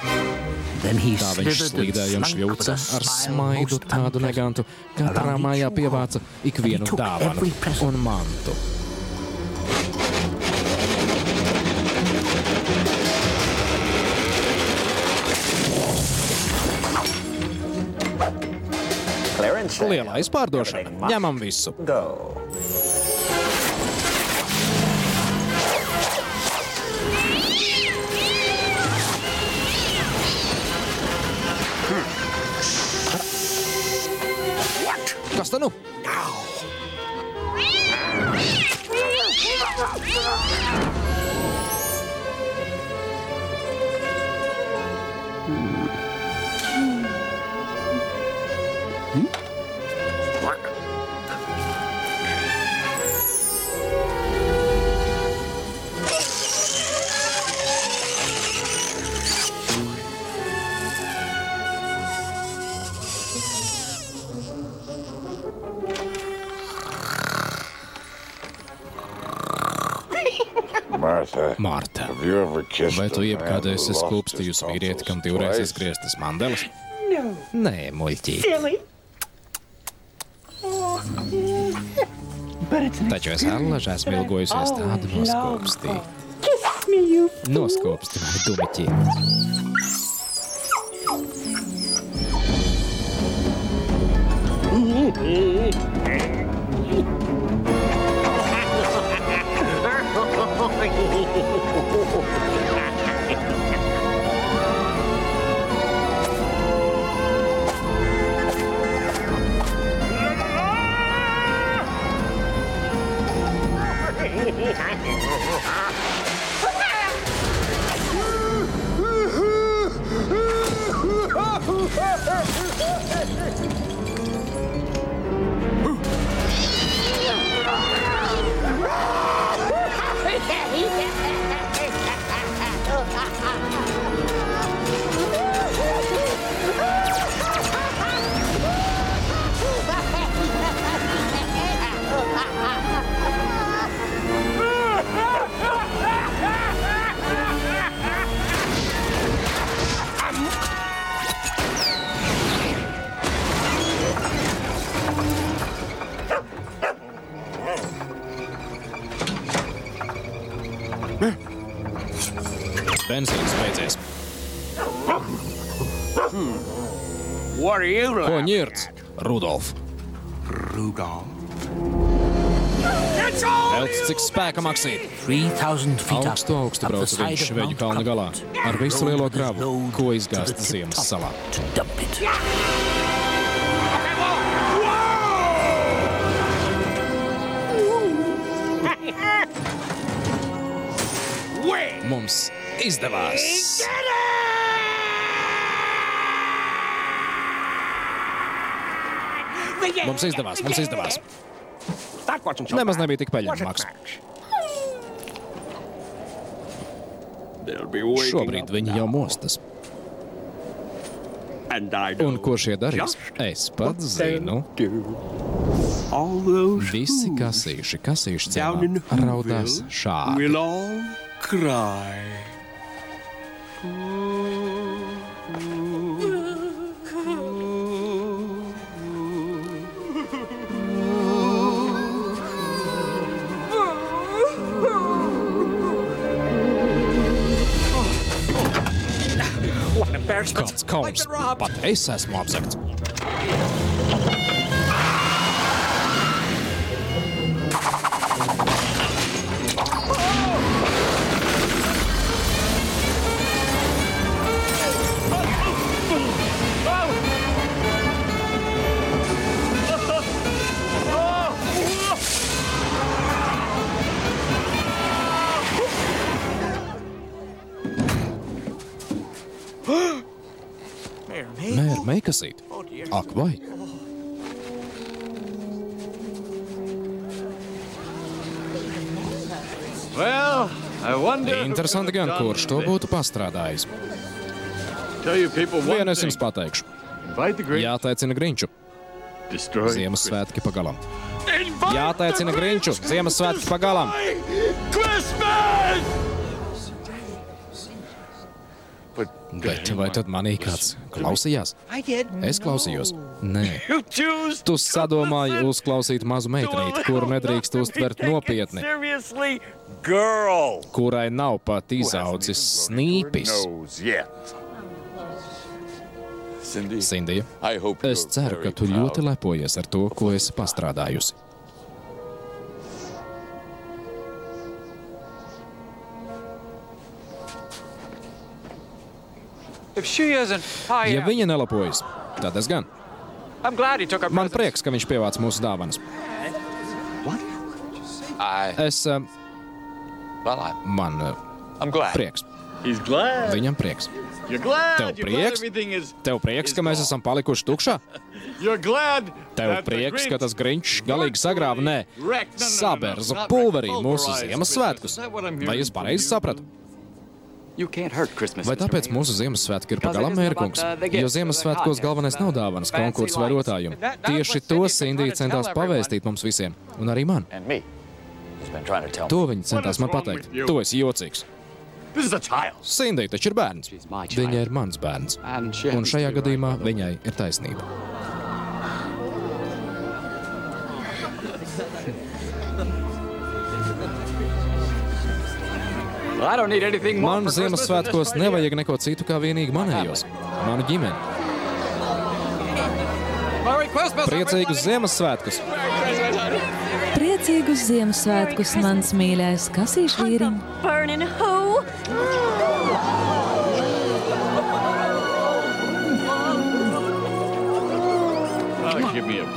Tā viņš slīdēja un šļūca ar smaidu tādu negantu. Katrā mājā pievāca ikvienu dāvanu un mantu. Lielā izpārdošana. Ņemam visu. Kas tad nu? Vai tu jebkad esi skūpstījusi vīrieti, kam divreiz izgrieztas mandeles? Nē, muļķīt. Taču es allaž esmu ilgojusies tādu noskūpstīt. Noskūpsti mani dumiķi. Spēka maksīt? Augstu, augstu brauca viņš šveģu kalna galā ar visu lielo kravu, ko izgāzt ziemas salā. Mums izdevās! Mums izdevās, mums izdevās. Nemaz nebija tik peļņamāks. Šobrīd viņi jau mostas. Un ko šie darīs? Es pats zinu. Visi kasīši, kasīši ciemā raudās šādi. Kāds kauns! Pat es esmu apzakts. Ak, vai? Well, I wonder... Interesanti gan, kurš to būtu pastrādājis. Vienu es jums pateikšu. Jātaicina Grinču. Ziemassvētki pagalam. Jātaicina Grinču. Ziemassvētki pagalam. Bet vai tad manī kāds klausījās? Es klausījos. Nē. Tu sadomāji uzklausīt mazu meitenīti, kuru nedrīkst uztvert nopietni, kurai nav pat izaudzis snīpis. Sindija, es ceru, ka tu ļoti lepojies ar to, ko esi pastrādājusi. Ja viņa nelapojas, tad es gan. Man prieks, ka viņš pievāc mūsu dāvanas. Es. eh, Man eh, prieks. Viņam prieks. Tev prieks? Tev prieks, ka mēs esam palikuši tukšā? Tev prieks, ka tas grinčs galīgi sagrāva, nē, saberza pulverī mūsu Ziemassvētkus. Vai es pareizi sapratu? Vai tāpēc mūsu Ziemassvētki ir pagalam mērkungs? Jo Ziemassvētkos galvenais nav dāvanas, konkurss vai rotājumi. Tieši to Sindija centās pavēstīt mums visiem, un arī man. To viņa centās man pateikt. Tu esi jocīgs. Sindija taču ir bērns. Viņa ir mans bērns. Un šajā gadījumā viņai ir taisnība. Man Ziemassvētkos nevajag neko citu kā vienīgi manējos. Manu ģimeni. Priecīgus Ziemassvētkus! Priecīgus Ziemassvētkus, mans mīļais kasīšu vīriņ!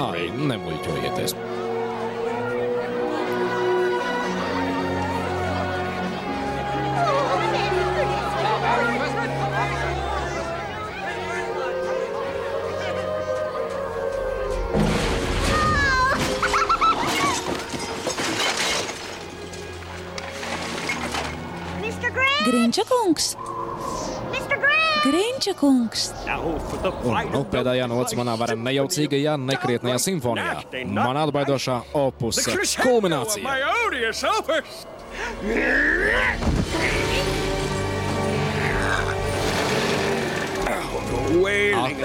Ai, nemuļķojieties! Grinča kungs! Grinča kungs! Un nu, pēdējā nots manā varā nejaucīgajā, nekrietnajā simfonijā. Manā atbaidošā opuse kulminācija.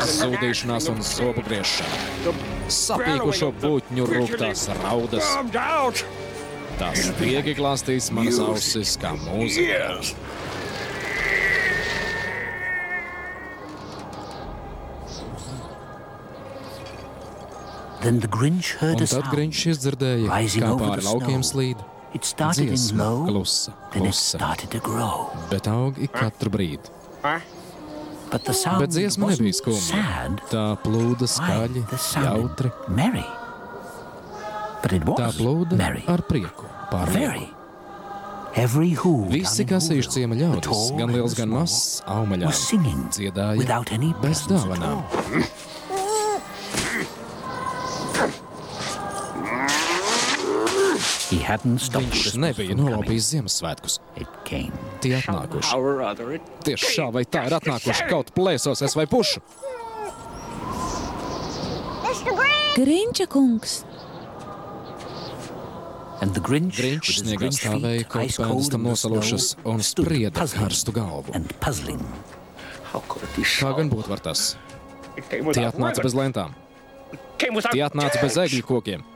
Atsūdīšanās un zobu griešana. Sapīkušo būtņu rūktās raudas. Tas viegli glāstīs manas ausis kā mūzika. Un a tad. Grinčs izdzirdēja, rising kā over pāri the laukiem snow. slīd. It started in Dziesma, low, klusa, then it klusa, started to grow. bet aug ik katru brīdi. But the sound Bet dziesma nebija skumja. sad, Tā plūda skaļi, the sound jautri. merry. But it Tā plūda merry, ar prieku. Every who Visi kasīšu ciema ļaudis, gan liels, gan mazs, aumaļā, was singing dziedāja without any bez dāvanām. Viņš nebija nolaupījis Ziemassvētkus. It came. Tie atnākuši. Tieši šā vai tā ir atnākuši kaut plēsos, es vai pušu. Grinča kungs! And the Grinch, Grinčs sniegā stāvēja kaut pēdas tam snow, un sprieda karstu galvu. Kā gan būt var tas? Tie atnāca bez lentām. Tie atnāca bez egļu kokiem.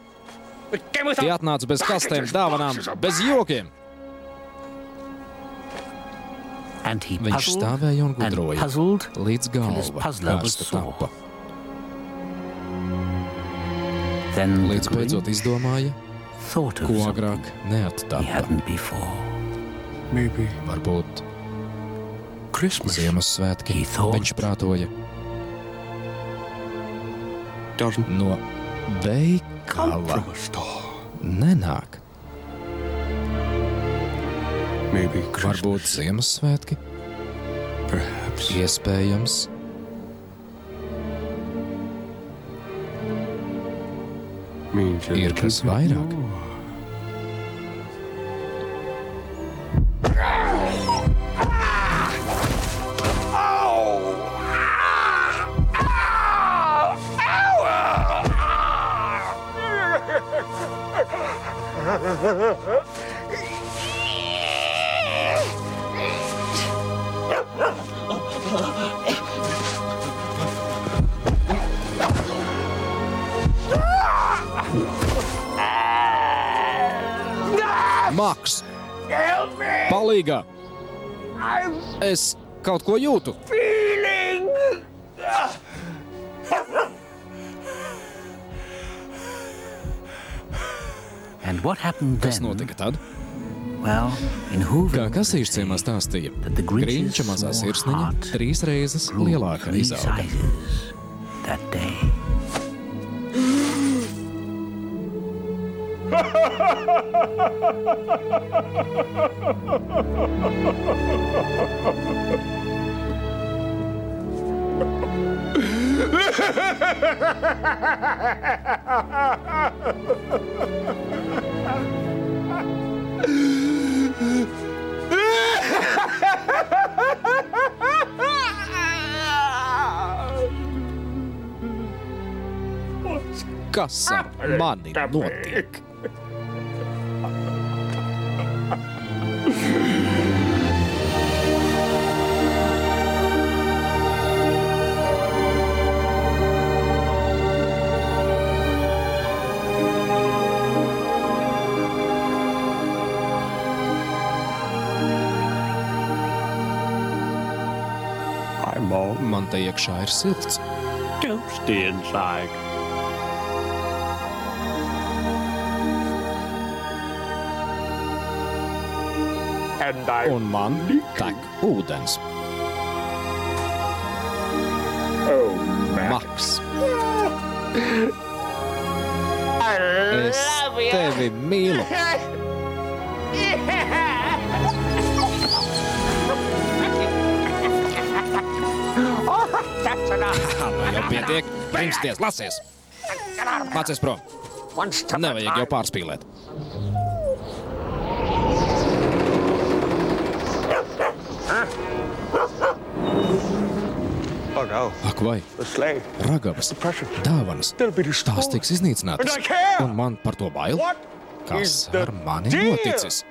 Tie atnāca bez kastēm, dāvanām, bez jokiem. And he Viņš puzzled stāvēja un and gudroja, puzzled līdz till his galva puzzler was karsta sore. tapa. Līdz beidzot izdomāja, thought of ko something agrāk he neattapa. hadn't before. Maybe Varbūt Christmas Ziemassvētki He thought. viņš prātoja doesn't no come veikala. from a store. Nenāk. Varbūt Ziemassvētki, perhaps. iespējams, ir kas vairāk. Maks! Palīgā! Es kaut ko jūtu! Feeling! Kas then? notika tad? Well, in Hoover, Kā kasīšu ciemā stāstīja, Grīņša mazā sirsniņa trīs reizes lielāka three izauga. sizes that day. Kas ar mani notiek? Iekšā ir silts. toasty inside. And I Un man tek ūdens. oh, Maks, I es love you! tevi mīlu. jau pietiek, brīnsties, lasies! Mācies prom! Nevajag jau pārspīlēt. Oh Ak, vai ragavas, dāvanas, tās tiks iznīcinātas. And I care. Un man par to bail? What Kas is the ar mani noticis?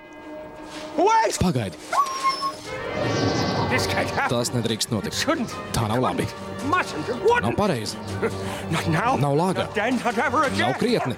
Wait! Pagaidi. Tas nedrīkst notikt. Tā nav labi. Nav pareizi. Nav again. Nav krietni.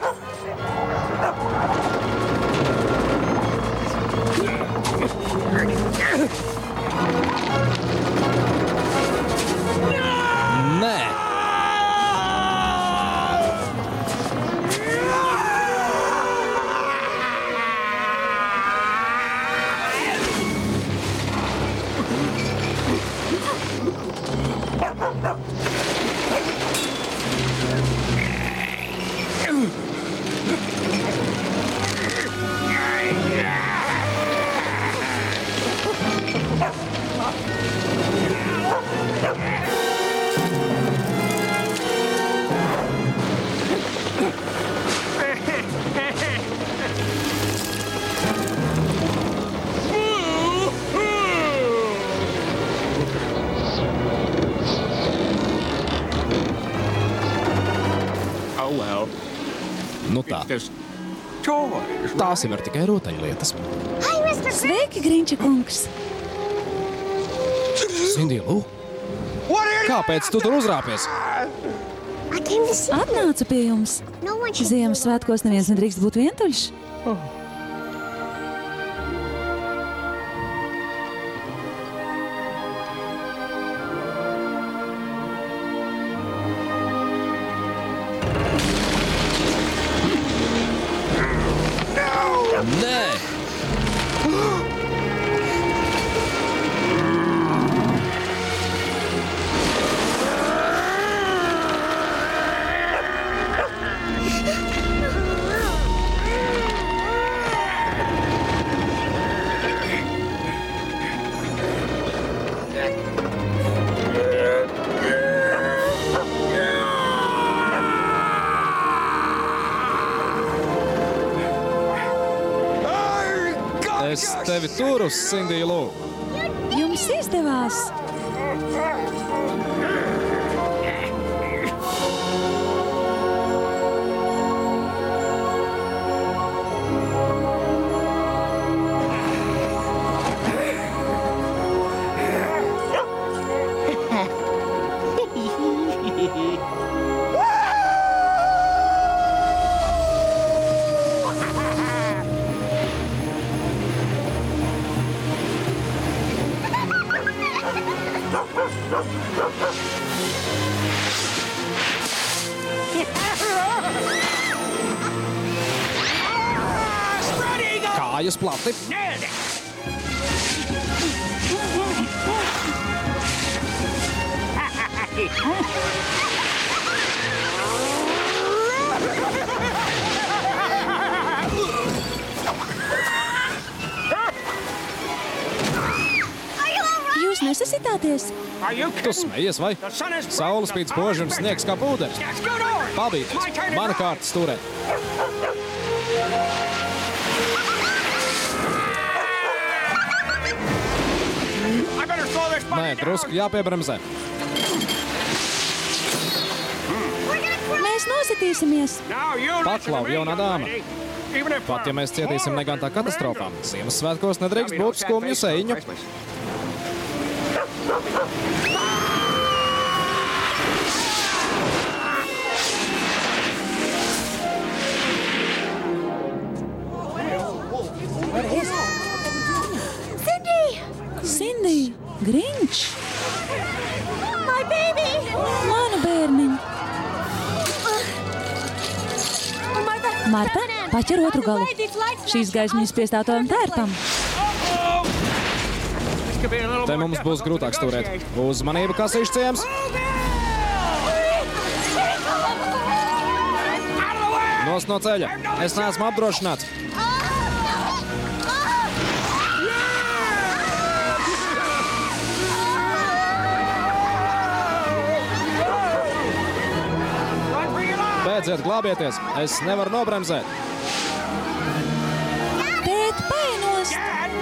Tā. There's toys. Tās jau ir tikai rotaļlietas. Sveiki, Grīņša kungs! Sindija, Lū, What are you? kāpēc tu tur uzrāpies? Atnācu pie jums! Ziemassvētkos neviens nedrīkst būt vientuļš. Nē, turu, Sindija, Lū. Jums izdevās! Smejies, vai? Saule spīd spoži un sniegs kā pūderis. Pabīties, mana kārta stūrēt. Nē, drusku jāpiebremzē. Mēs nositīsimies. Paklau, jaunā dāma. Pat ja mēs cietīsim negantā katastrofā, Ziemassvētkos nedrīkst būt skumju sēņu. Marta, paķer otru galu. Šīs gaismiņas piestātojam tērpam. Te mums būs grūtāk stūrēt. Uzmanību, kas izciems! Nos no ceļa! Es neesmu apdrošināts! Beidziet, glābieties! Es nevaru nobremzēt! Tēt, painos!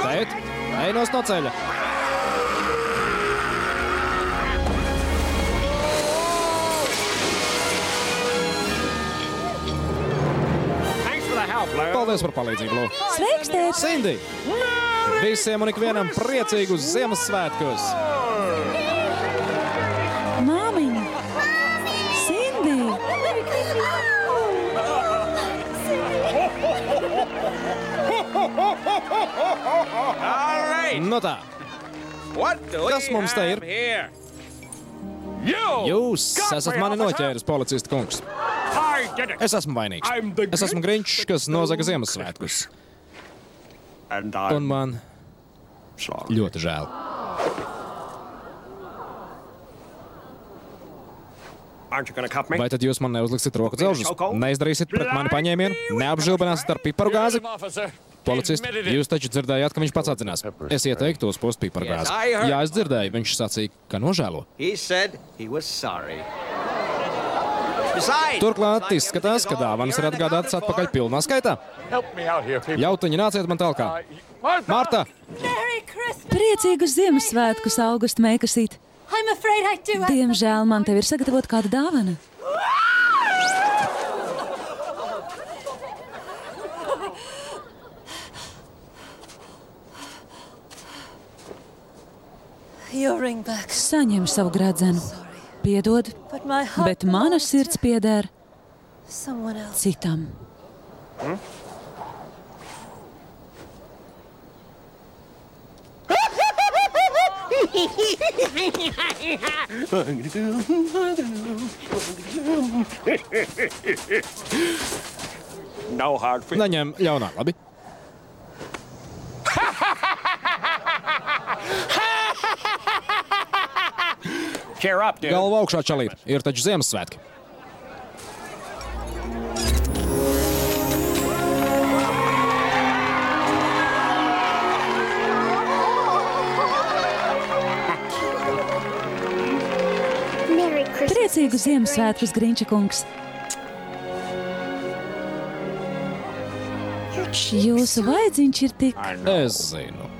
Tēt, ej nos no ceļa! Paldies par palīdzību, Lūk! Sveiks, tēt! Cindy! Visiem un ikvienam priecīgus Ziemassvētkus! Nu tā, kas mums te ir? Jūs esat mani noķēris, policista kungs. Es esmu vainīgs. Es esmu Grinčs, kas nozaga Ziemassvētkus. Un man ļoti žēl. Vai tad jūs man neuzliksiet roku dzelžus? Neizdarīsiet pret mani paņēmienu, neapžilbināsiet ar piparu gāzi? Policisti, jūs taču dzirdējāt, ka viņš pats atzinās. Es ieteiktu uz postu piparu gāzi. Jā, es dzirdēju, viņš sacīja, ka nožēlo. He said he was sorry. Turklāt izskatās, ka dāvanas ir atgādātas atpakaļ pilnā skaitā. Jautiņi, nāciet man tālāk! Marta! Priecīgus Ziemassvētkus, Augusta Meikasīt! Diemžēl man tev ir sagatavota kāda dāvana. Saņem savu gradzenu. Piedod, bet mana sirds pieder citam. Hmm? no hard feelings. Neņem ļaunā, labi? Cheer up, dude. Galva augšā čalīt. Ir taču Ziemassvētki. Merry Christmas. Priecīgu Ziemassvētkus, Grinča kungs! Jūsu vaidziņš ir tik. Es zinu.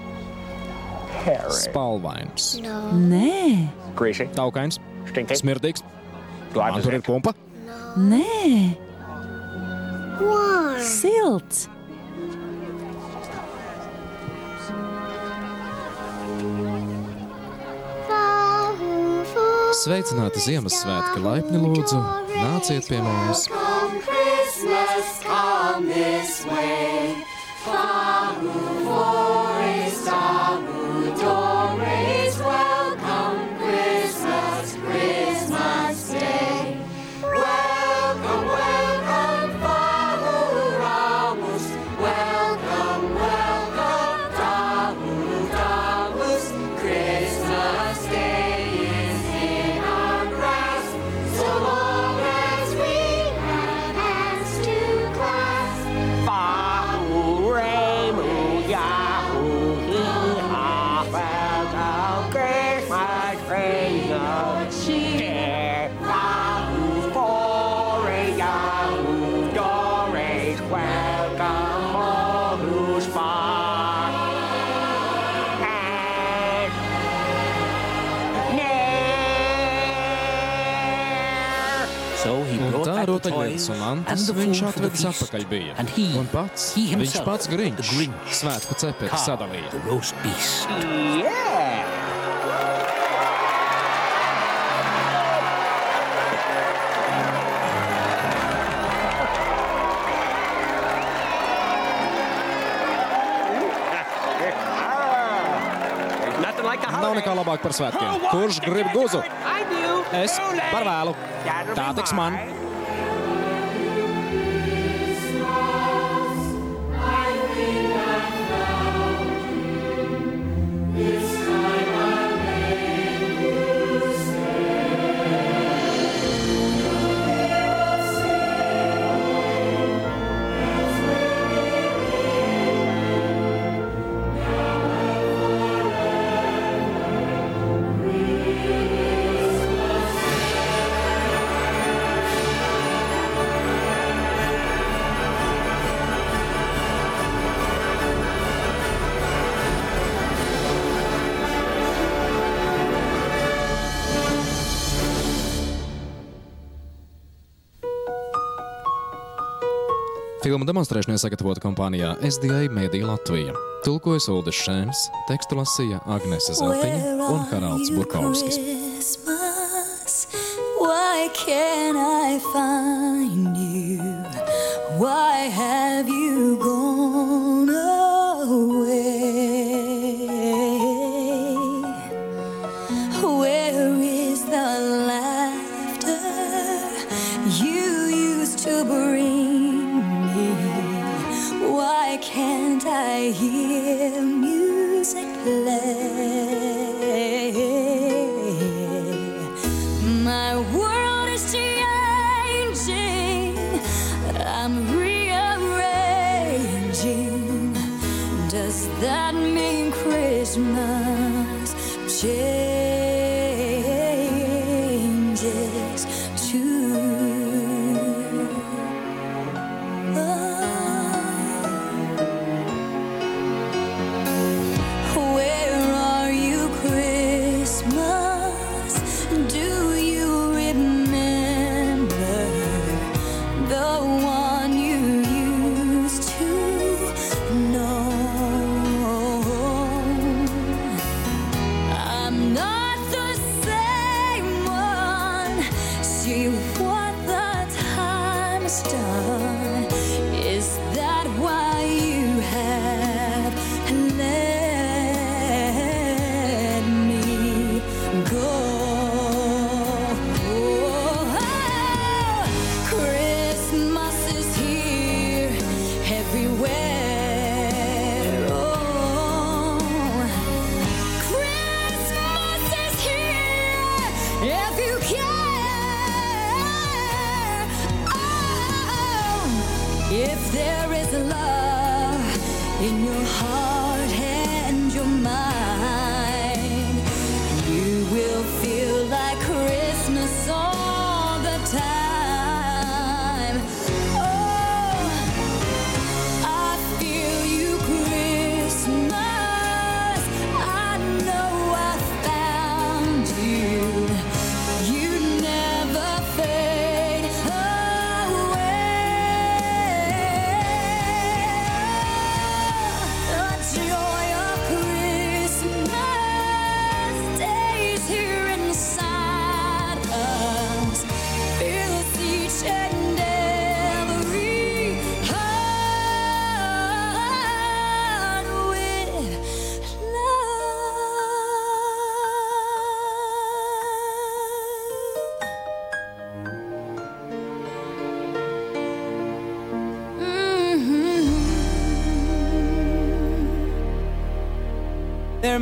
Spalvains. Nē, Taukains. Smirdīgs. Man tur ir pumpa. nē, Warm. silts. Sveicināti Ziemassvētki, laipni lūdzu, nāciet pie mums! Christmas, come this way. Famu rotaļlietas un lantas viņš atvedis atpakaļ bija. Un pats, viņš pats griņš, svētku ceperi sadalīja. Yeah! Nav nekā labāk par svētkiem. Kurš grib guzu? Es par vēlu. Tā tiks man. Filmu demonstrēšanai sagatavota kompānijā SDA Media Latvija. Tulkojas Ulris Šēns, tekstu lasīja Agnese Zeltiņa un Haralds Burkovskis. Why can't I find you? Why have you gone away? Where is the laughter you used to bring can't I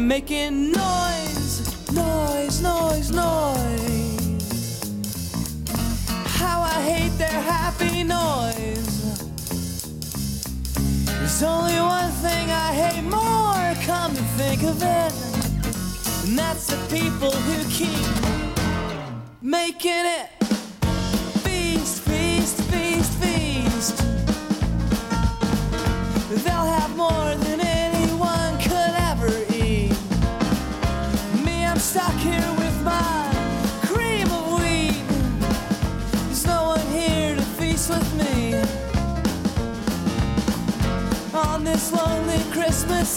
making noise, noise, noise, noise. How I hate their happy noise. There's only one thing I hate more, come to think of it. And that's the people who keep making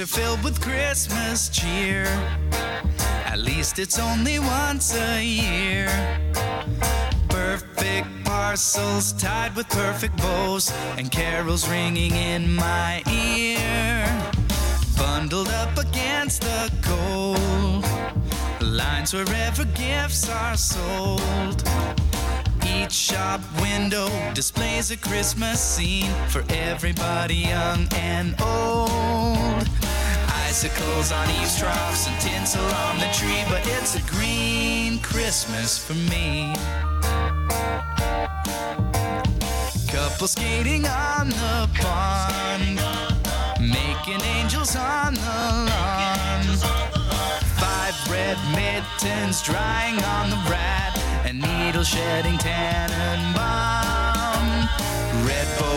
are filled with Christmas cheer. At least it's only once a year. Perfect parcels tied with perfect bows, and carols ringing in my ear. Bundled up against the cold, lines wherever gifts are sold. Each shop window displays a Christmas scene for everybody young and old. Icicles on eavesdrops and tinsel on the tree, but it's a green Christmas for me. Couple skating on the pond, making angels on the lawn. Five red mittens drying on the rat, and needle shedding tannenbaum.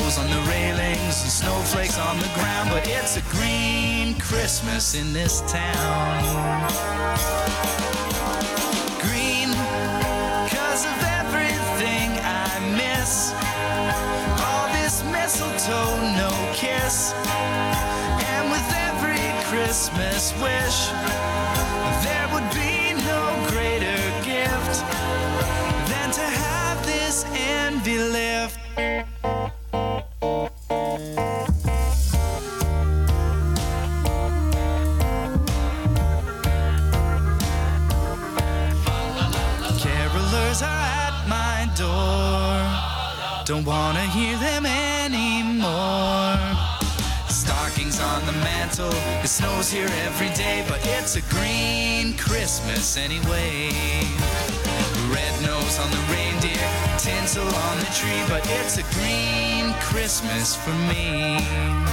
Red on the railings and snowflakes on the ground, but it's a green Christmas in this town. Green, cause of everything I miss. All this mistletoe, no kiss. And with every Christmas wish, Don't wanna hear them anymore. Stockings on the mantle. It snows here every day, but it's a green Christmas anyway. Red nose on the reindeer, tinsel on the tree, but it's a green Christmas for me.